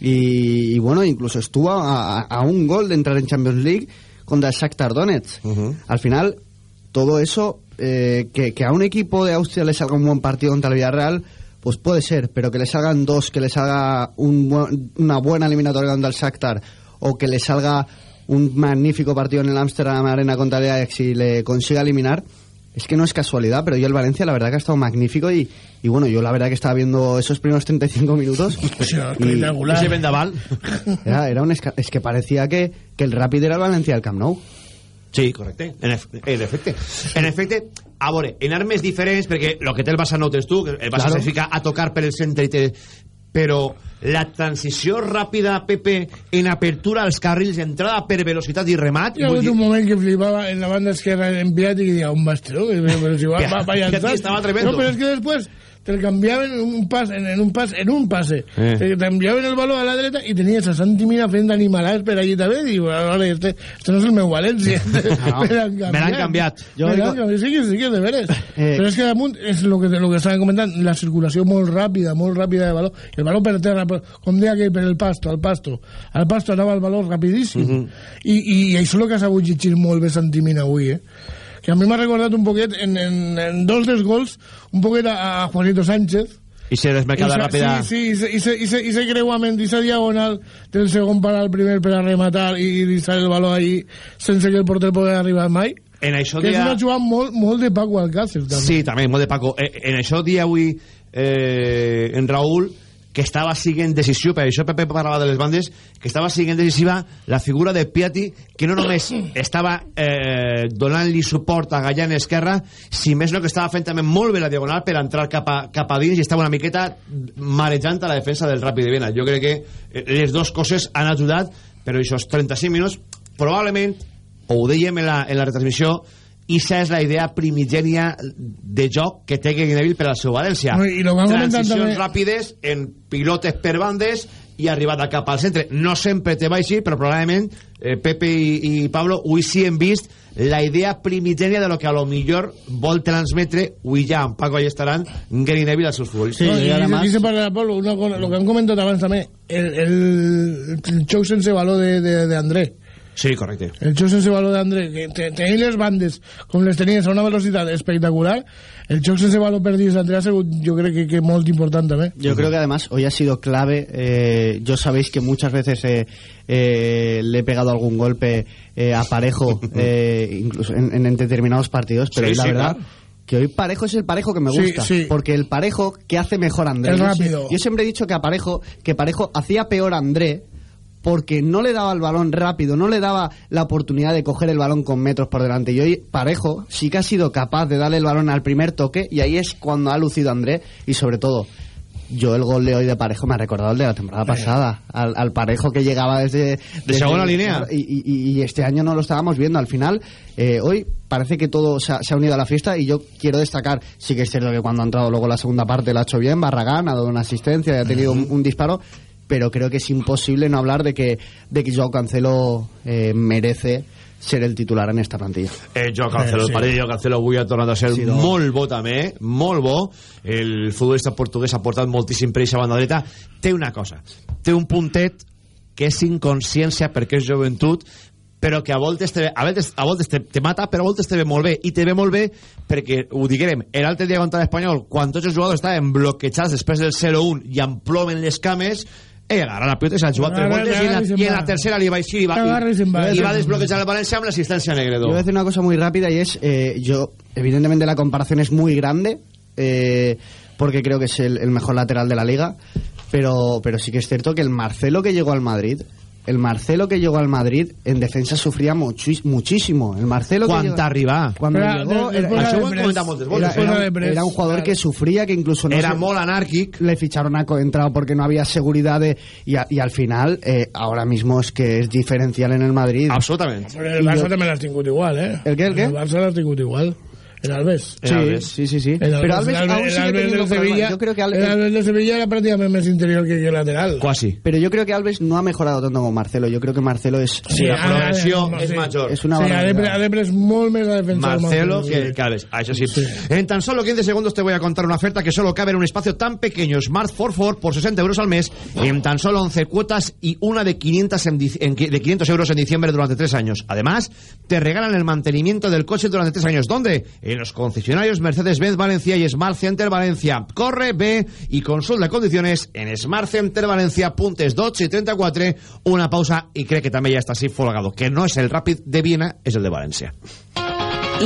y, y bueno, incluso estuvo a, a- a un gol de entrar en Champions League contra Shakhtar Donetsk. Al final, todo eso, eh, que, que a un equipo de Austria le salga un buen partido contra el Villarreal, pues puede ser, pero que le salgan dos, que le salga un buen- una buena eliminatoria contra el Shakhtar, o que le salga un magnífico partido en el Amsterdam Arena contra el Ajax y le consiga eliminar, es que no es casualidad, pero yo el Valencia la verdad que ha estado magnífico y, y bueno, yo la verdad que estaba viendo esos primeros 35 minutos y, Ese vendaval. era, era un esca- es que parecía que, que el Rapid era el Valencia del Camp Nou. Sí, correcte. En, ef en efecte. En efecte, a veure, en armes diferents, perquè el que té el Barça no ho tens tu, el Barça Claro. se fica a tocar per el centre i té... Però la transició ràpida, Pepe, en apertura als carrils, entrada per velocitat i remat... Hi ha hagut dir- un moment que flipaba en la banda esquerra en Piatti que decía, un bastero, pero si va, va, va a Piatti lanzar". estaba tremendo. No, pero es que después te cambiaban en un pase, en, en un pase, en un pase. Eh. Te cambiaven el balón a la derecha y tenías a Santi Mina fent animalades per allí també. Digo, ahora este, este no es el meu València. No, me l'han l'han canviat. Jo me l'han canviat. Sí, que, sí, que de veres. Eh. Però és que damunt és lo que, lo que estaven comentant, la circulació molt ràpida, molt ràpida de baló. El baló per terra, per, com deia aquell, per el pasto, al pasto. Al pasto anava el baló rapidíssim. Mhm. I, i, I això és el que ha sabut llegir molt bé Santimina avui, eh? Que a mi m'ha recordat un poquet, en, en, en dos dels gols, un poquet a, a Juanito Sánchez, I se se- ràpida... Sí, sí, i se, i se, i se creuament, i se diagonal del segon per al primer per a rematar i, i deixar el baló ahí sense que el porter pugui arribar mai. En això que és dia- una jugada molt, molt de Paco Alcácer, també. Sí, també, molt de Paco. Eh, En això dia avui eh, en Raúl que estava siguent decisiu, per això Pepe parlava de les bandes, que estava siguent decisiva la figura de Piatti, que no només estava eh, donant-li suport a Gallà en esquerra, si més no que estava fent també molt bé la diagonal per entrar cap a, cap a dins i estava una miqueta marejant a la defensa del Ràpid de Viena. Jo crec que eh, les dues coses han ajudat, però aquests 35 minuts, probablement, o ho dèiem en la, en la retransmissió, Issa és la idea primigènia de joc que té Gary Neville per al seu València. No, i Transicions també- ràpides en pilotes per bandes i arribada cap al centre. No sempre te va així, però probablement eh, Pepe i, i Pablo avui sí hem vist la idea primigènia de lo que a lo millor vol transmetre avui ja en Paco i estaran Gary Neville als seus futbolistes. no, i, i, i se parla de Pablo, una cosa, lo que han comentat abans també, el, el, el xoc sense valor de, de, de. Sí, correcte. El xoc sense valor d'André, que te- tenir les bandes com les tenies a una velocitat espectacular, el xoc sense valor per dins d'André ha sigut, jo crec que, que molt important també. Yo creo que además hoy ha sido clave. eh, yo sabéis que muchas veces eh, eh, le he pegado algún golpe eh, a Parejo, eh, incluso en, en determinados partidos, pero Sí, la sí, verdad claro. que hoy Parejo es el Parejo que me gusta. sí. Porque el Parejo que hace mejor André. Yo rápido. Yo siempre he dicho que a Parejo, que Parejo hacía peor a André porque no le daba el balón rápido, no le daba la oportunidad de coger el balón con metros por delante. Y hoy Parejo sí que ha sido capaz de darle el balón al primer toque y ahí es cuando ha lucido André y sobre todo yo el gol de hoy de Parejo me ha recordado el de la temporada pasada, al, al Parejo que llegaba desde... desde- segunda línea. Y, y- y este año no lo estábamos viendo. Al final, eh, hoy parece que todo se ha, se ha unido a la fiesta y yo quiero destacar, sí que es cierto que cuando ha entrado luego la segunda parte lo ha hecho bien, Barragán ha dado una asistencia y ha tenido un, un disparo, pero creo que es imposible no hablar de que, de que Joao Cancelo eh, merece ser el titular en esta plantilla. Eh, jo Cancelo, Eh, el sí. parell de Cancelo avui ha tornat a ser Sí, no. molt bo també, molt bo el futbolista portuguès ha portat moltíssim per eixa banda dreta té una cosa, té un puntet que és inconsciència perquè és joventut però que a voltes te, a voltes, a voltes te, te mata però a voltes te ve molt bé i te ve molt bé perquè ho diguem, l'altre dia contra l'Espanyol quan tots els jugadors estaven bloquejats després del 0-1 i en plomen les cames ell agarra la pilota i s'ha jugat tres voltes i en, la, en va. la tercera li va així i va, i i, se'n va. desbloquejar el València amb l'assistència a Negredo Yo voy a decir una cosa muy rápida y es, eh, yo, evidentemente la comparación es muy grande, eh, porque creo que es el, el mejor lateral de la liga, pero, pero sí que es cierto que el Marcelo que llegó al Madrid, el Marcelo que llegó al Madrid en defensa sufría muchis- muchísimo. El Marcelo que Quan llegó- t'arriba Cuando Però, llegó, de- era, después de era- era- era un jugador claro. que sufría, que incluso no Era se- molt anàrquic. le ficharon a Coentrao porque no había seguridad de, y, a- y al final eh, ahora mismo es que es diferencial en el Madrid. Absolutament. Però el Barça també l'has tingut igual, eh? ¿El qué, el qué? El Barça l'has tingut igual. El Alves. El Alves. Sí, sí, sí. El Pero Alves, el aún el sigue Alves teniendo del. Sevilla, Yo creo que el Alves, Alves de Sevilla era prácticamente más interior que, que lateral. Quasi. pero yo creo que Alves no ha mejorado tanto como Marcelo. Yo creo que Marcelo es Sí, la ara- és sí. major. es una sí, barbaridad. Alepre, Alepre es molt més a defensor. Marcelo sí. que Calves. Ah, eso sí. En tan solo 15 segundos te voy a contar una oferta que solo cabe en un espacio tan pequeño. Smart Forford por 60 euros al mes en tan solo 11 cuotas y una de 500, en en de 500 euros en diciembre durante 3 años. Además, te regalan el mantenimiento del coche durante 3 años. ¿Dónde? En los concesionarios Mercedes-Benz Valencia y Smart Center Valencia. Corre, ve y consulta condiciones en Smart Center Valencia, puntes 12 y 34. Una pausa y cree que también ya está así folgado. Que no es el Rapid de Viena, es el de Valencia.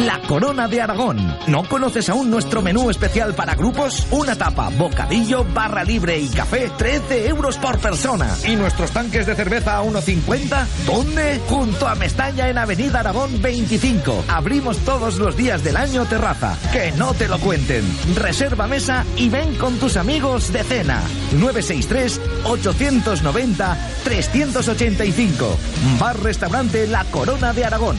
La Corona de Aragón. ¿No conoces aún nuestro menú especial para grupos? Una tapa, bocadillo, barra libre y café, 13 euros por persona. ¿Y nuestros tanques de cerveza a 1,50? ¿Dónde? Junto a Mestalla en Avenida Aragón 25. Abrimos todos los días del año terraza. Que no te lo cuenten. Reserva mesa y ven con tus amigos de cena. 963 890 385. Bar Restaurante La Corona de Aragón.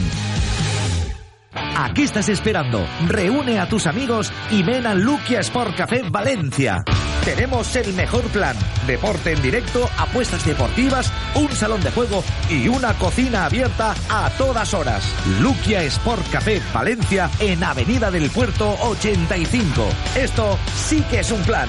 ¿A qué estás esperando? Reúne a tus amigos y ven al Luquia Sport Café Valencia. Tenemos el mejor plan. Deporte en directo, apuestas deportivas, un salón de juego y una cocina abierta a todas horas. Luquia Sport Café Valencia en Avenida del Puerto 85. Esto sí que es un plan.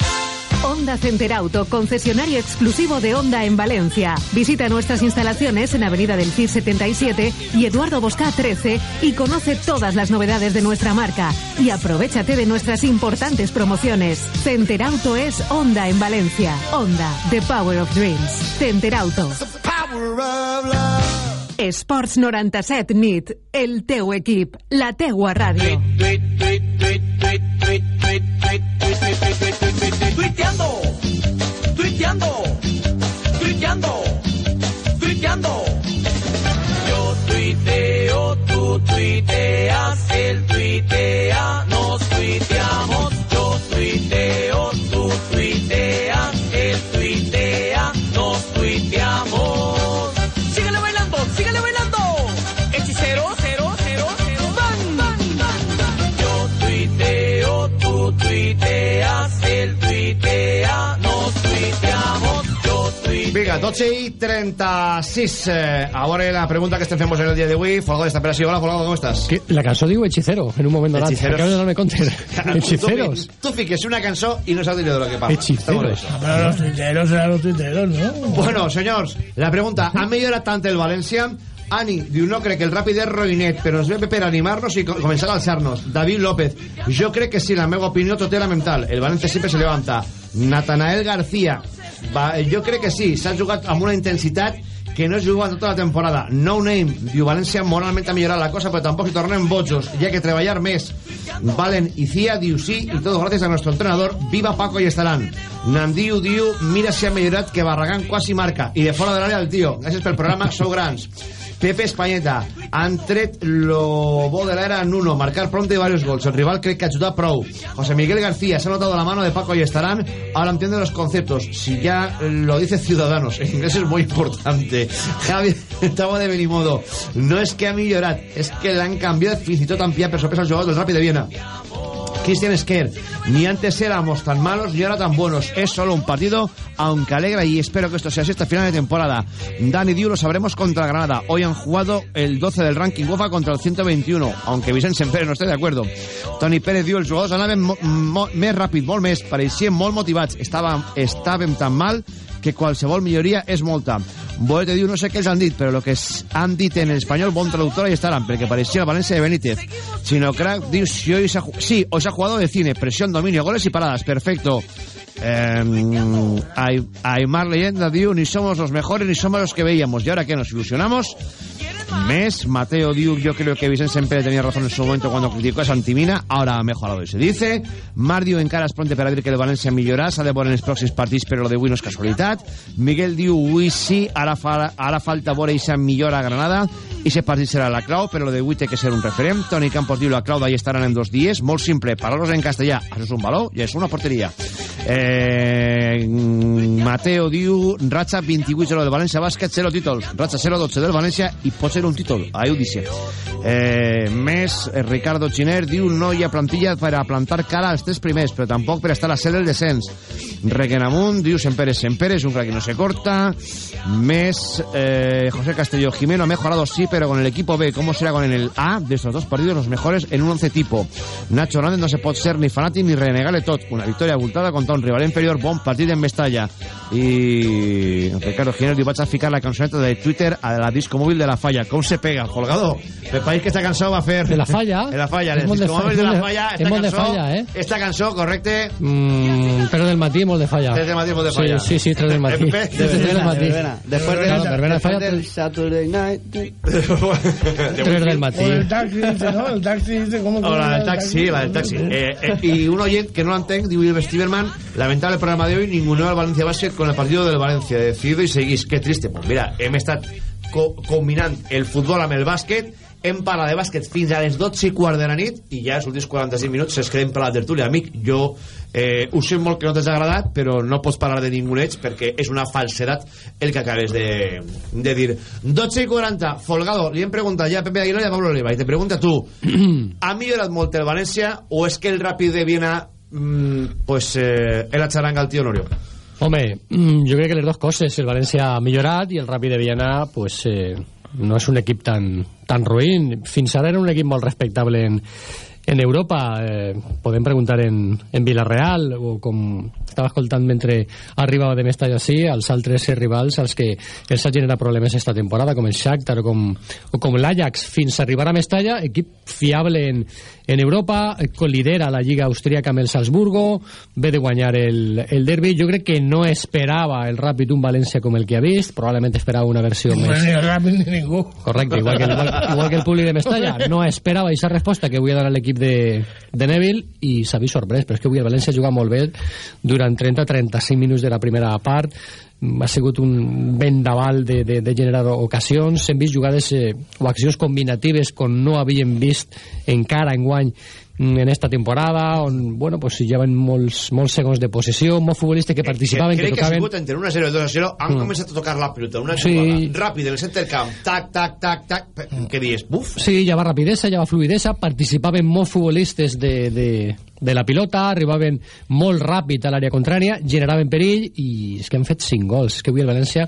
Honda Center Auto, concesionario exclusivo de Honda en Valencia. Visita nuestras instalaciones en Avenida del CIR 77 y Eduardo Bosca 13 y conoce todas las novedades de nuestra marca. Y aprovechate de nuestras importantes promociones. Center Auto es Honda en Valencia. Honda, The Power of Dreams. Center Auto. Sports 97 NIT, el teu equip, la teua ràdio. Tuiteando, tuiteando, tuiteando, tuiteando. Yo tuiteo, tú tuiteas, él 12 i 36. Eh, a veure la pregunta que estem fent en el dia d'avui. Folgado d'esta operació. Hola, Folgado, com estàs? Que la cançó diu hechicero en un moment donat. Hechiceros. Acabes de darme compte. Hechiceros. Tu, tu fiques una cançó i no saps de lo que parla. Hechiceros. Està. Pero los tuiteros eran los tuiteros, ¿no? Bueno, senyors, la pregunta, ¿ha millorat tant el València? Ani diu, no crec que el Ràpid és roïnet, però ens ve per animar-nos i co- començar a alçar-nos. David López, jo crec que sí, la meva opinió tot era mental. El València sempre se levanta. Natanael García, va, jo crec que sí, s'ha jugat amb una intensitat que no es juga tota la temporada. No name, diu València moralment ha millorat la cosa, però tampoc si tornem bojos, hi ha que treballar més. Valen y Cia diu sí, y todo gracias a nuestro entrenador, viva Paco y estarán. Nandiu diu, mira si ha millorat que Barragán quasi marca, i de fora de l'àrea el tio. Gràcies pel programa, sou grans. Pepe Españeta, han tret lo bo de l'era Nuno, marcar pronto y varios gols. El rival cree que ha ayudado pro. José Miguel García, se ha notado la mano de Paco y estarán. Ahora entiende los conceptos. Si ya lo dice Ciudadanos, en inglés es muy importante. Javi, estamos de Benimodo. No es que ha millorat, es que le han cambiado tot ampliar per sorpresa al jugador del Ràpid de Viena. Cristian Esquer, ni antes éramos tan malos ni ahora tan buenos. Es solo un partido, aunque alegra y espero que esto sea así hasta final de temporada. Dani Diu lo sabremos contra Granada. Hoy han jugado el 12 del ranking UEFA contra el 121, aunque Vicente Sempere no esté de acuerdo. Toni Pérez diu, els jugadors anaven mo mo més ràpid, molt més, pareixien molt motivats. Estàvem, estàvem tan mal que qualsevol milloria és molta. Boete diu, no sé què els han dit, però el que han dit en espanyol, bon traductor, ahí estaran, perquè pareixia el València de Benítez. Sino crack, diu, si hoy se ha, sí, hoy ha jugado de cine, presión, dominio, goles y paradas, perfecto. Eh, Ay- Aymar Leyenda diu, ni somos los mejores ni somos los que veíamos. ¿Y ahora qué nos ilusionamos? Mes, Mateo Diu, yo creo que Vicente siempre tenía razón en su momento cuando criticó a Santimina, ahora ha mejorado y se dice. Mar diu encara es pronte per a dir que el València millorà, s'ha de veure en els pròxims partits, però lo d'avui no és casualitat. Miguel diu, avui sí, ara, fa, ara falta veure aquesta millora a Granada, i aquest partit serà la clau, però lo d'avui té que ser un referent. Toni Campos diu, la clau d'ahir estaran en dos dies, molt simple, paraules en castellà, això és un valor i és una porteria. Eh, Mateo diu, ratxa 28-0 del València Bàsquet, 0 títols. Ratxa 0-12 del València i pot ser un títol. Ahí ho dice. Eh, més, eh, Ricardo Xiner diu, no hi ha plantilla per a plantar cara als tres primers, però tampoc per estar a ser del descens. Requenamunt diu, Semperes, Semperes, un crack que no se corta. Més, eh, José Castelló, Jimeno ha mejorado sí, pero con el equipo B, ¿cómo será con el A de estos dos partidos los mejores en un once tipo? Nacho Hernández no se pot ser ni fanàtic ni renegar-le tot. Una victòria abultada contra un rival inferior, bon partit en Mestalla. I Ricardo Giner diu, vaig a ficar la cançoneta de Twitter a la disco móvil de la falla. Com se pega, Folgado? El país que esta cançó va a fer... De la falla? De la falla, el de disco móvil de la de- falla. Esta molt de cançó, falla, eh? esta cançó, correcte? Mm, pero del matí, molt de falla. Tres del matí, molt de falla. Sí, sí, sí, tres del matí. En vez- Tres del matí. Después de, No, verbena falla, Saturday night. Tres del matí. O el taxi dice, ¿no? El taxi dice, ¿cómo O la del el taxi, la del taxi. Eh, eh, y un oyente que no l'entenc, diu Ives Stiberman, lamentable programa de hoy, ninguneo al Valencia Bàsquet con el partido del Valencia. Decidido y seguís. Qué triste. Pues mira, hem estat co combinant el futbol amb el bàsquet, hem parlat de bàsquet fins a les 12 i quart de la nit i ja els últims 45 minuts es queden per la tertúlia. Amic, jo eh, ho sé molt que no t'has agradat, però no pots parlar de ningú ets perquè és una falsedat el que acabes de, de dir. 12 i 40, Folgado, li hem preguntat ja a Pepe Aguilar i a Pablo Oliva, i te pregunta tu, ha millorat molt el València o és que el Ràpid de Viena mm, pues, eh, era xaranga al tío Norio? Home, mm, jo crec que les dues coses. El València ha millorat i el Ràpid de Viena pues, eh, no és un equip tan, tan ruïn. Fins ara era un equip molt respectable en, en Europa. Eh, podem preguntar en, en Villarreal o com estava escoltant mentre arribava de Mestalla així, els altres rivals als que els ha generat problemes esta temporada, com el Shakhtar o com, com l'Ajax, fins a arribar a Mestalla, equip fiable en, en Europa, eh, lidera la Lliga Austríaca amb el Salzburgo, ve de guanyar el, el derbi. Jo crec que no esperava el Ràpid un València com el que ha vist, probablement esperava una versió No més... el Ràpid ni ningú. Correcte, igual que, igual, igual que el públic de Mestalla. No esperava aquesta resposta que avui ha donat l'equip de, de Neville i s'ha vist sorprès, però és que avui el València juga molt bé durant 30-35 minuts de la primera part ha sigut un vendaval de, de, de generar ocasions hem vist jugades eh, o accions combinatives com no havíem vist encara en guany en esta temporada on, bueno, pues si lleven molts, molts segons de possessió, molts futbolistes que participaven, que, Crec que ha tocaven sigut entre 1 a 0 i 2 a 0 han Mm. començat a tocar la pilota una Sí. jugada ràpida en el center camp tac, tac, tac, tac què dius? Buf Sí, ja va rapidesa, ja va fluidesa, participaven molts futbolistes de, de, de la pilota, arribaven molt ràpid a l'àrea contrària, generaven perill i és que han fet 5 gols. És que avui el València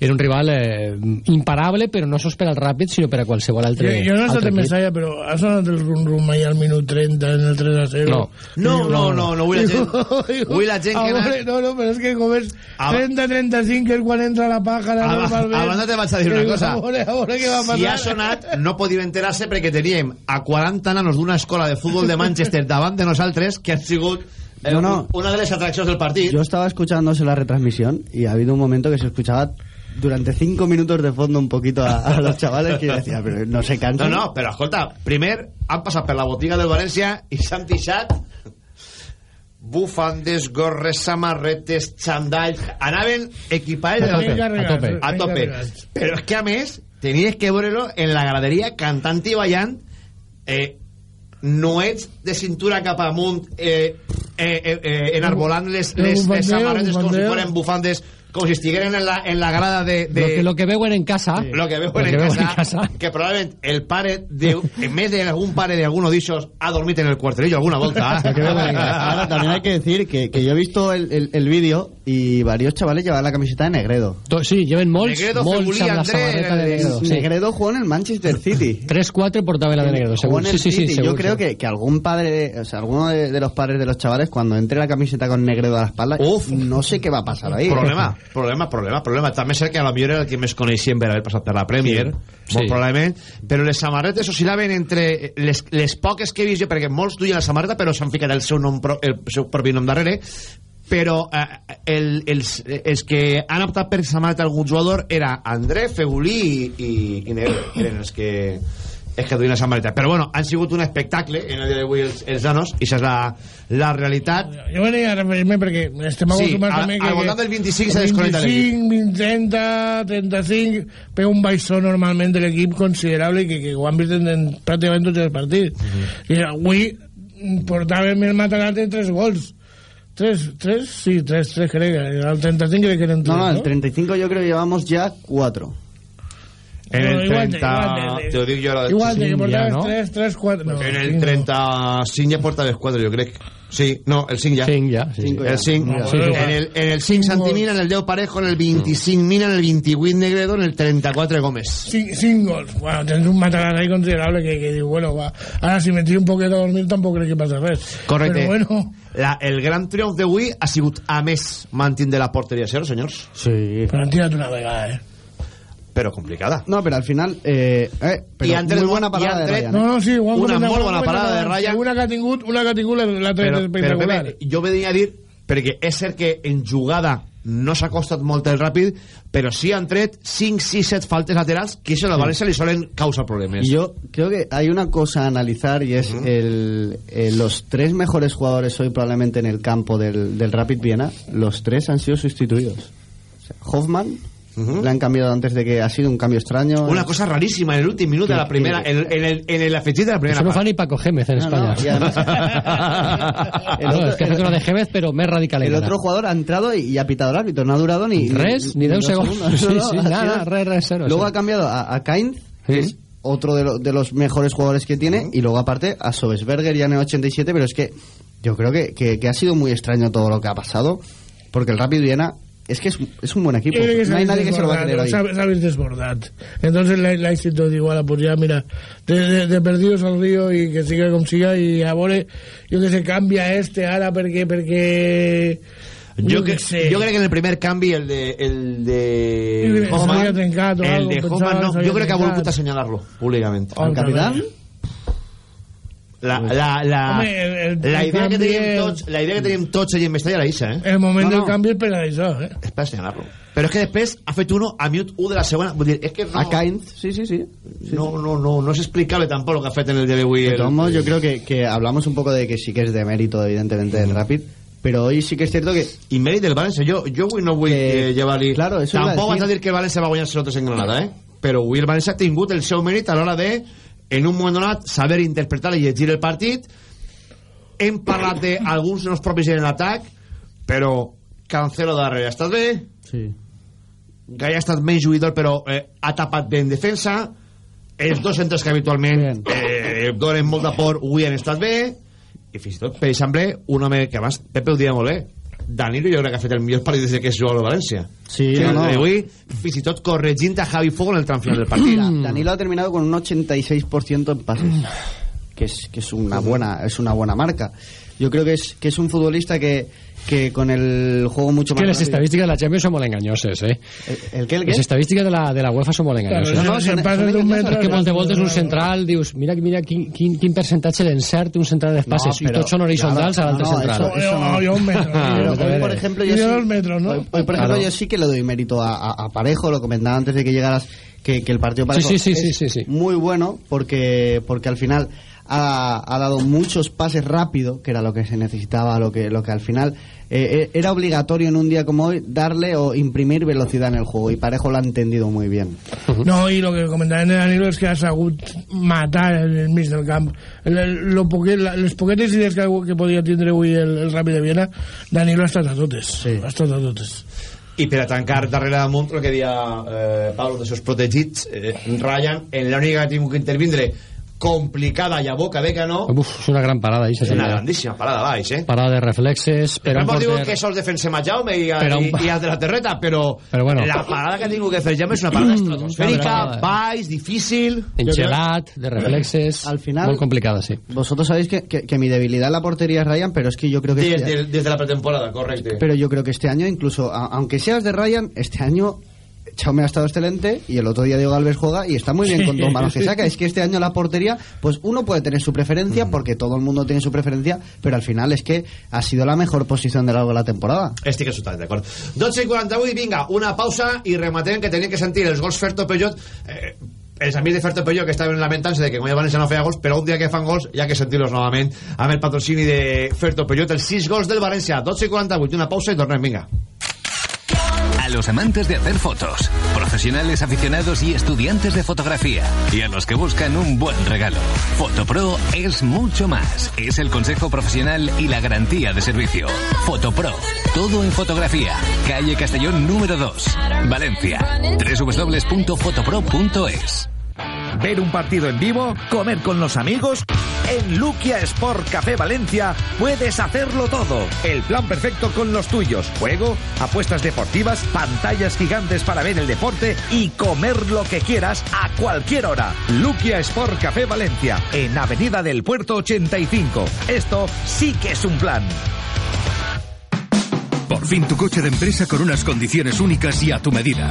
era un rival eh, imparable, però no sols per al ràpid, sinó per a qualsevol altre, Jo, jo no he estat en. Mestalla, però ha sonat el rum-rum ahir al minut 30 en el 3 a 0. No. No, no, no, no, vull la gent vull la gent que Ah, vale, no, no, però és que com és Ah, 30-35 que és quan entra la pàjara A, normalment. a banda te vaig a dir una cosa A veure, a veure què va passar. si ha sonat no podíem enterar-se perquè teníem a 40 nanos d'una escola de futbol de Manchester davant de nosaltres que han sigut eh, No, no. una de les atraccions del partit Yo estaba escuchándose la retransmisión y ha habido un momento que se escuchaba durante cinco minutos de fondo un poquito a, a los chavales que decía, pero no se No, cansan. no, però escolta, primer han passat per la botiga del València i s'han tixat bufandes, gorres, samarretes, xandalls... Anaven equipats A tope, a tope. A tope. Però és que, a més, tenies que veure-lo en la graderia cantant i ballant eh, noets de cintura cap amunt eh, eh, eh, eh, enarbolant les, les, les samarretes com si fueren bufandes com si estigueren en la, en la grada de, de, Lo, que, lo que veuen en casa. lo que veuen Lo en, que casa, en casa. que probablement el pare de, en més de algún pare de alguno d'ixos ha dormit en el cuartelillo alguna. Ahora también hay que decir que, que yo he visto el, el, el vídeo y varios chavales llevaban la camiseta de Negredo. Sí, lleven molts, Negredo, la André, de el- Negredo. Sí. Negredo jugó en el Manchester City. 3-4 portava la de Negredo, en Sí, el sí, sí, Yo creo que, que algún padre, o sea, alguno de, de los padres de los chavales, cuando entre la camiseta con Negredo a la espalda, no sé qué va a pasar ahí. problema, problema, problema, problema. També és cert que a la millor era el que més coneixien per haver passat per la Premier, Sí. molt Sí. probablement, però les samarretes oscil·laven entre les, les poques que he vist jo, perquè molts duien la samarreta, però s'han ficat el seu, nom, pro- el seu propi nom darrere, però eh, el, els, els que han optat per samarreta algun jugador era André, Fegulí i, i, i Negre, eren els que és que duien la samarreta. Però bueno, han sigut un espectacle en el dia d'avui els, els nanos, i això és la, la realitat. Jo venia a referir-me perquè estem Sí, acostumats al- també que... al voltant del 25 s'ha desconnectat 25, 20, 30, 35... Pega un baixó normalment de l'equip considerable i que, que ho han vist en, en pràcticament tots els partits. I avui portàvem el matalat en tres gols. 3, 3, sí, 3, 3 crec el 35 crec que eren 3, No, no, el no? 35 yo creo que llevamos ya 4. En el No, igual 30... te- ho dic jo ara... Igual, de que portaves no? 3, 3, 4... No, En el cinc, 35 ja porta les 4, jo crec. Sí, no, el 5 ja. 5 ja, sí, sí. El 5. Ja. Sí. En el, en el 5 Santimina, en el 10 Parejo, en el 25 Mina, en el 28 Negredo, en el 34 Gómez. 5 gols. Bueno, tens un matagal ahí considerable que, que diu, bueno, va. Ara, si me tiro un poquet a dormir, tampoc crec que passa res. Correcte. Però bueno, La, el gran triomf d'avui ha sigut, a més, mantindre la porteria zero, senyors. Sí. però han tirat una vegada, eh? Però complicada. No, pero al final... Eh, eh, pero I han tret muy buena molt- i parada han de tret- Ryan. No, no, sí, Una molt han bona parada de Raya. que Una que ha tingut, una que ha tingut la, la Però, tret però espectacular. Pepe, jo venia a dir, perquè és cert que en jugada no s'ha costat molt el ràpid, però sí han tret 5, 6, 7 faltes laterals que això a la València li solen causar problemes. Y yo creo que hay una cosa a analizar y es el, eh, los tres mejores jugadores hoy probablemente en el campo del, del Rapid Viena, los tres han sido sustituidos. O sea, Hoffman le han cambiado antes de que ha sido un cambio extraño. Una cosa rarísima en el último minuto de la primera, en, en el, en el afegit de la primera Eso no part. ni Paco Gémez en No, no, España. y además- El no, otro- es que hace lo de Gémez, pero más radical el otro jugador ha entrado y, y ha pitado el árbitro, no ha durado ni... Res, ni de un segundo. Sí, sí, nada, cero, Luego sí. ha cambiado a, a Kainz, que es otro de, lo- de los mejores jugadores que tiene, y luego aparte a Sobesberger ya en el 87, pero es que yo creo que, que, que ha sido muy extraño todo lo que ha pasado, porque el Rapid Viena es que es, es un buen equipo. Yo que No hay s'ha nadie que se lo va a creer S'ha vist desbordat. Entonces la, la instituto igual, pues ya mira, de, de, de perdidos al río y que siga com siga y a veure, jo que sé, canvia este ara perquè... perquè Jo, jo que, sé. jo crec que en el primer canvi, el de, el de Hoffman, trencat el algo, de Hoffman no, jo crec que ha volgut assenyalar-lo públicament. ¿El capitán? La, la, la, Home, el- el- la, idea que canvi és- tots, la idea que tots allà en Mestalla era això, eh? El moment No, del no. canvi és per això, eh? És per assenyalar-lo. Però és que després ha fet uno a minut 1 de la segona. Vull dir, és que no... A Kainz, sí, sí, sí. No, no, no, no és explicable tampoc el que ha fet en el d'avui. De todos modos, yo creo que, que hablamos un poco de que sí que es de mérito, evidentemente, del Rapid, pero hoy sí que es cierto que... I mèrit del València. Jo, jo avui no vull Que- eh, llevar-li... Claro, eso iba a Tampoc decir. vas a dir que el València va guanyar els en Granada, eh? Però avui el València ha tingut el seu mèrit a l'hora de, en un moment donat, saber interpretar i llegir el partit. Hem parlat d'alguns de els propis en l'atac, però Cancelo darrere ha estat bé, Sí. Gai ha estat menys jugador però eh, ha tapat bé en defensa els dos centres que habitualment eh, donen molt de por avui han estat bé i fins i tot per exemple un home que abans Pepe ho deia molt bé Danilo jo crec que ha fet el millor partit des de que és jugador de València. Sí, que no, no. avui fins i tot corregint a Javi Fuego en el tram final del partit. Mira, Danilo ha terminado con un 86% en pases, que es que es una buena es una buena marca. Yo creo que es que es un futbolista que, que con el juego mucho Es que más les rápido- estadísticas de la Champions son molt engañoses, eh? El el que? Les estadístiques de la, de la UEFA són molt engañoses. Claro, no, no, em passes d'un metre... És que moltes voltes un central dius, mira, mira quin, quin, quin percentatge d'encert un central de passes, No, i tots són horitzontals claro, a l'altre no, no, central. eso- eso no. Yo un metro. Pero a hoy, ver, por ejemplo, Y yo sí, metros, ¿no? hoy, hoy, por ejemplo, Claro. yo sí que le doy mérito a, a- a Parejo, lo comentaba antes de que llegaras, que, que el partido Parejo Sí, sí, sí, es sí, sí, sí. muy bueno porque, porque al final ha, ha dado muchos pases rápido, que era lo que se necesitaba, lo que, lo que al final eh, eh, era obligatorio en un día como hoy darle o imprimir velocidad en el juego y Parejo lo ha entendido muy bien. No, i el que comentaven de Danilo és que ha sabut matar en el mig del camp. El, el, lo poquet, la, les poquetes idees que, que podia tindre avui el, el Ràpid de Viena, Danilo ha estat a totes. Sí. Ha estat a totes. i per a tancar darrere damunt el que deia eh, Pablo de seus protegits eh, Ryan en l'única que ha tingut que intervindre complicada i a boca de canó Uf, és una gran parada, és això. una grandíssima parada baix eh? Parada de reflexes, però no diu porter... que sols defensem a Jaume i, a, Però un- i, i als de la terreta, però, Però bueno. la parada que ha tingut que fer Jaume és una parada estratosfèrica, Una parada. baix, difícil... Engelat, de reflexes... Al final- Molt complicada, sí. Vosotros sabéis que, que, que mi debilidad en la portería es Ryan, pero es que yo creo que... Des, este- de, desde la pretemporada, correcte. Pero yo creo que este año, incluso, a- aunque seas de Ryan, este año Chaume ha estado excelente y el otro día Diego Alves juega y está muy bien con dos manos que saca. Es que este año la portería, pues uno puede tener su preferencia porque todo el mundo tiene su preferencia, pero al final es que ha sido la mejor posición de largo de la temporada. Estic absolutament d'acord. 12 i 48, vinga, una pausa i rematem que tenien que sentir els gols Ferto Peugeot eh, els amics de Ferto Peugeot que estaven lamentant-se de que com ja València no feia gols però un dia que fan gols hi ha que sentir-los novament amb el patrocini de Ferto Peugeot els 6 gols del València 12 i 48, una pausa i tornem, vinga A los amantes de hacer fotos, profesionales aficionados y estudiantes de fotografía, y a los que buscan un buen regalo. Fotopro es mucho más. Es el consejo profesional y la garantía de servicio. Fotopro, todo en fotografía. Calle Castellón número 2, Valencia. www.fotopro.es. Ver un partido en vivo, comer con los amigos. En Luquia Sport Café Valencia puedes hacerlo todo. El plan perfecto con los tuyos. Juego, apuestas deportivas, pantallas gigantes para ver el deporte y comer lo que quieras a cualquier hora. Luquia Sport Café Valencia, en Avenida del Puerto 85. Esto sí que es un plan. Por fin tu coche de empresa con unas condiciones únicas y a tu medida.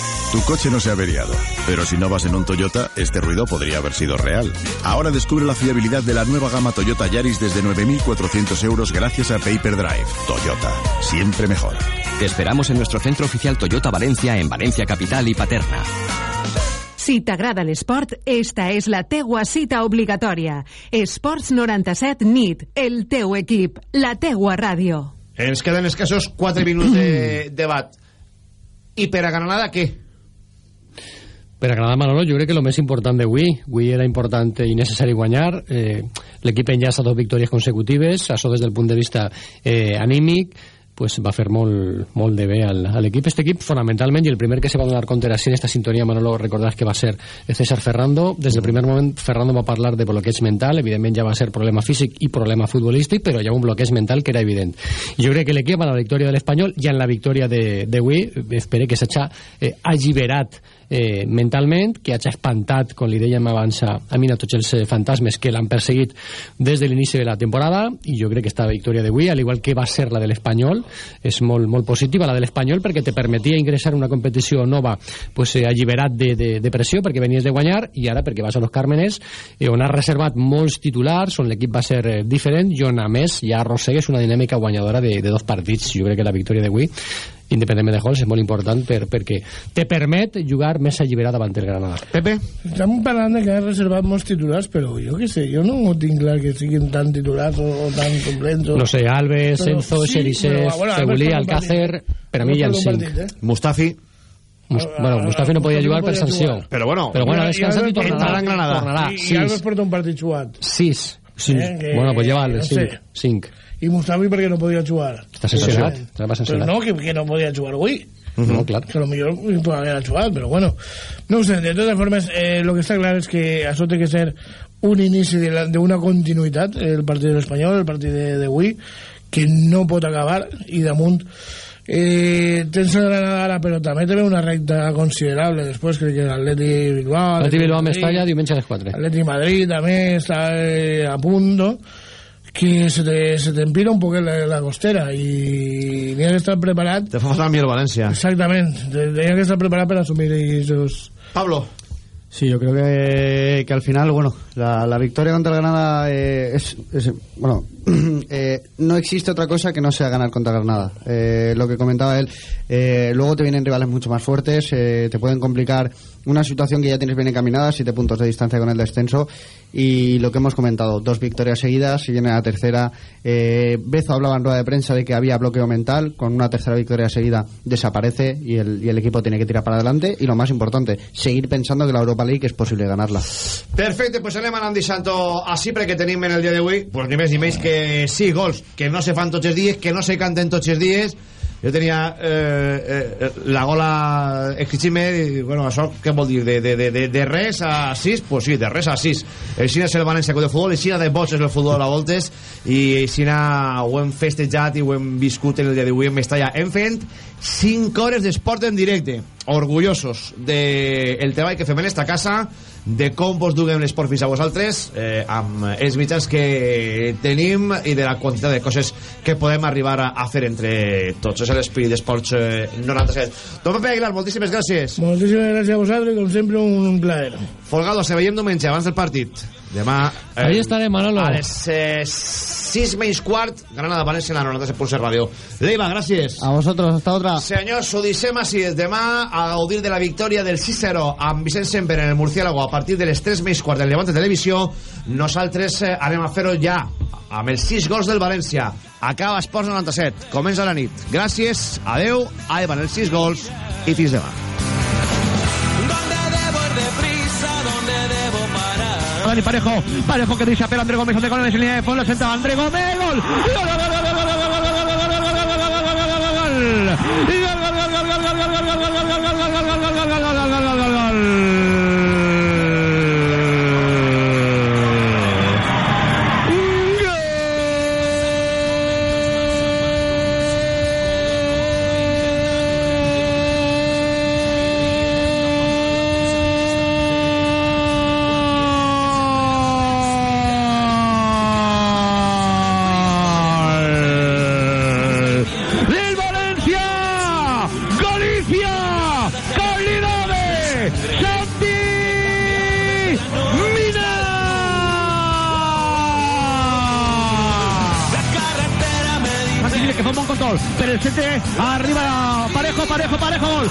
Tu coche no se ha averiado, pero si no vas en un Toyota, este ruido podría haber sido real. Ahora descubre la fiabilidad de la nueva gama Toyota Yaris desde 9.400 euros gracias a Paper Drive. Toyota, siempre mejor. Te esperamos en nuestro centro oficial Toyota Valencia en Valencia Capital y Paterna. Si t'agrada l'esport, esta és la teua cita obligatòria. Esports 97 NIT, el teu equip, la teua ràdio. Ens queden escassos 4 minuts de debat. I per a Granada, què? Per a Granada Manolo, jo crec que el més important d'avui, avui era important i necessari guanyar, eh, l'equip enllaça dos victòries consecutives, això des del punt de vista eh, anímic, pues va fer molt, molt de bé al, a l'equip. Este equip, fonamentalment, i el primer que se va donar compte era en esta sintonia, Manolo, recordàs que va ser César Ferrando. Des del primer moment, Ferrando va parlar de bloqueig mental, evidentment ja va ser problema físic i problema futbolístic, però ha un bloqueig mental que era evident. Jo crec que l'equip, a la victòria de l'Espanyol i en la victòria d'avui, espero que s'ha eh, alliberat eh, mentalment, que hagi espantat, com li dèiem abans a, a Mina, tots els eh, fantasmes que l'han perseguit des de l'inici de la temporada, i jo crec que esta victòria d'avui, al igual que va ser la de l'Espanyol, és molt, molt positiva, la de l'Espanyol, perquè te permetia ingressar una competició nova pues, eh, alliberat de, de, de pressió, perquè venies de guanyar, i ara perquè vas a los Càrmenes, eh, on has reservat molts titulars, on l'equip va ser eh, diferent, i on, a més, ja arrossegues una dinàmica guanyadora de, de dos partits. Jo crec que la victòria d'avui independentment de gols, és molt important per, perquè te permet jugar més alliberat davant el Granada. Pepe? Estem parlant de que has reservat molts titulars, però jo què sé, jo no ho tinc clar que siguin tan titulars o, o tan complets. O... No sé, Alves, però, Enzo, sí, Xericés, bueno, Fegulí, Alcácer, per a mi hi ha el 5. Eh? Mustafi. Mus bueno, Mustafi no podia jugar per sanció. Però bueno, però bueno, ha descansat i tornarà. en Granada. I, i Alves porta un partit jugat. 6. Sí. Eh, bueno, pues lleva el 5. No 5. I Mustafi perquè no podia jugar. Està sancionat. Però no, que, que no podia jugar avui. Uh -huh. No, claro. Que a lo mejor puede haber jugado, pero bueno. No sé, de todas formas, eh, lo que está claro es que això té que ser un inici de, la, de una continuïtat, el partit de l'Espanyol, el partit de, de Wii, que no pot acabar, i damunt eh, tens el Granada ara, però també té una recta considerable després crec que l'Atleti Bilbao l'Atleti Bilbao Mestalla diumenge a les 4 l'Atleti Madrid també està eh, a punt no? Que se te, se te empira un poquet la, la costera i n'hi ha que estar preparat te fa faltar el València exactament, n'hi ha que estar preparat per assumir esos... Pablo. Sí, yo creo que, que al final, bueno, la, la victoria contra el Granada eh, es, bueno, eh, no existe otra cosa que no sea ganar contra Granada. Eh, lo que comentaba él, eh, luego te vienen rivales mucho más fuertes, eh, te pueden complicar una situación que ya tienes bien encaminada, siete puntos de distancia con el descenso y lo que hemos comentado, dos victorias seguidas, si viene la tercera, eh, Bezo hablaba en rueda de prensa de que había bloqueo mental, con una tercera victoria seguida desaparece y el, y el equipo tiene que tirar para adelante y lo más importante, seguir pensando que la Europa League es posible ganarla. Perfecte, pues anem anant deixant-ho així perquè tenim en el dia d'avui pues, ni més ni menys que sí gols que no se fan tots els dies, que no se canten tots els dies. Jo tenia eh, eh, la gola i bueno, això què vol dir? De, de, de, de res a 6 pues sí, de res a 6 així és el València de futbol així de boig és el futbol a voltes i així ho hem festejat i ho hem viscut en el dia d'avui en Mestalla hem fet 5 hores d'esport en directe orgullosos del de treball que fem en esta casa de com vos duguem l'esport fins a vosaltres eh, amb els mitjans que tenim i de la quantitat de coses que podem arribar a, a fer entre tots. És l'esprit d'esports eh, 97 Don Pepe Aguilar, moltíssimes gràcies. Moltíssimes gràcies a vosaltres com sempre un, un plaer. Folgado, se veiem diumenge abans del partit Demà... Ahí estaré, Manolo. A les eh, 6 menys quart, Granada València la 97.7 Ràdio. Leiva, gràcies. A vosotros, hasta otra. Senyors, ho deixem així. Demà a gaudir de la victòria del 6-0 amb Vicent Semper en el Murciélago a partir de les 3 menys quart del Levante Televisió. Nosaltres eh, anem a fer-ho ja amb els 6 gols del València. Acaba Esports 97. Comença la nit. Gràcies, adeu, ahí van els 6 gols i fins demà. Dani Parejo, Parejo que dice André Gómez, André Gómez en línea de fondo, senta André Gómez, gol. Arriba, parejo, parejo, parejo. Gol!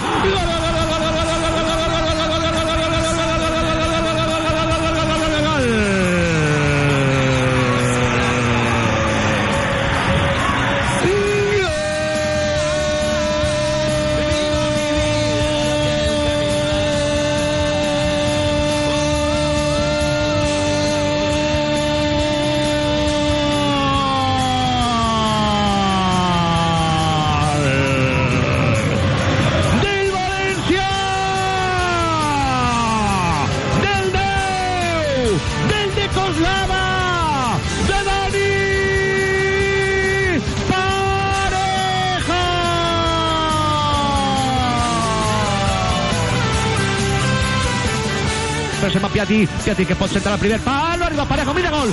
Piatti, Piatti que pot sentar al primer palo, arriba Parejo, mira gol,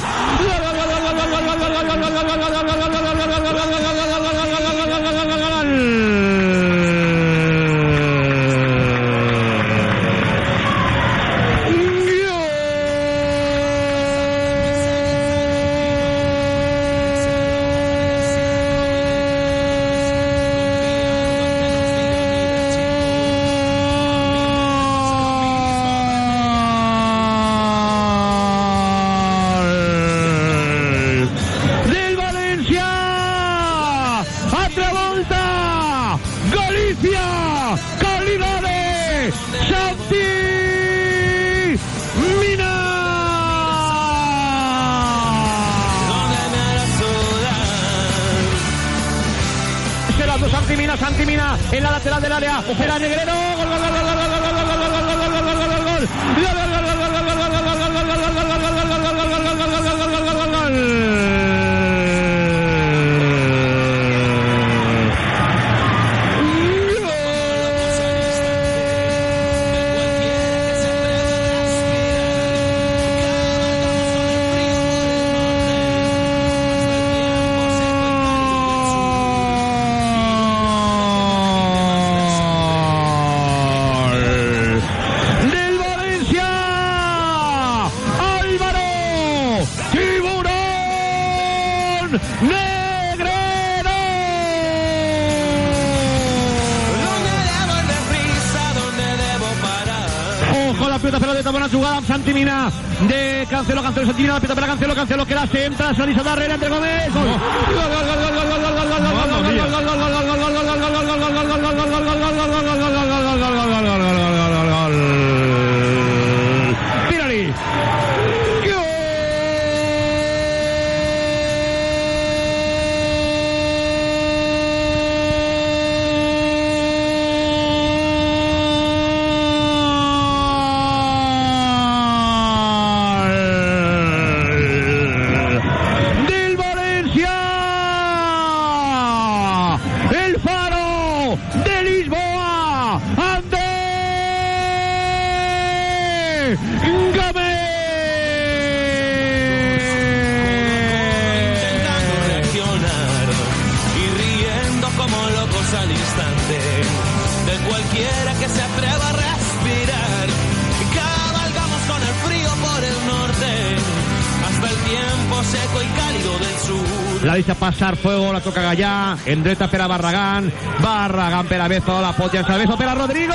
Negredo. No debo deprisa, ¿dónde debo parar? Ojo, la pelota, pelota, buena jugada, Santimina. De Cancelo, Cancelo, Santimina, la pelota, para Cancelo, Cancelo, que la se entra, Sanisa Barrera, entre Gómez. gol, gol, gol. gol. la toca Gallá, endreta pera Barragán, Barragán pera Bezo, la polla esta vez, pera Rodrigo,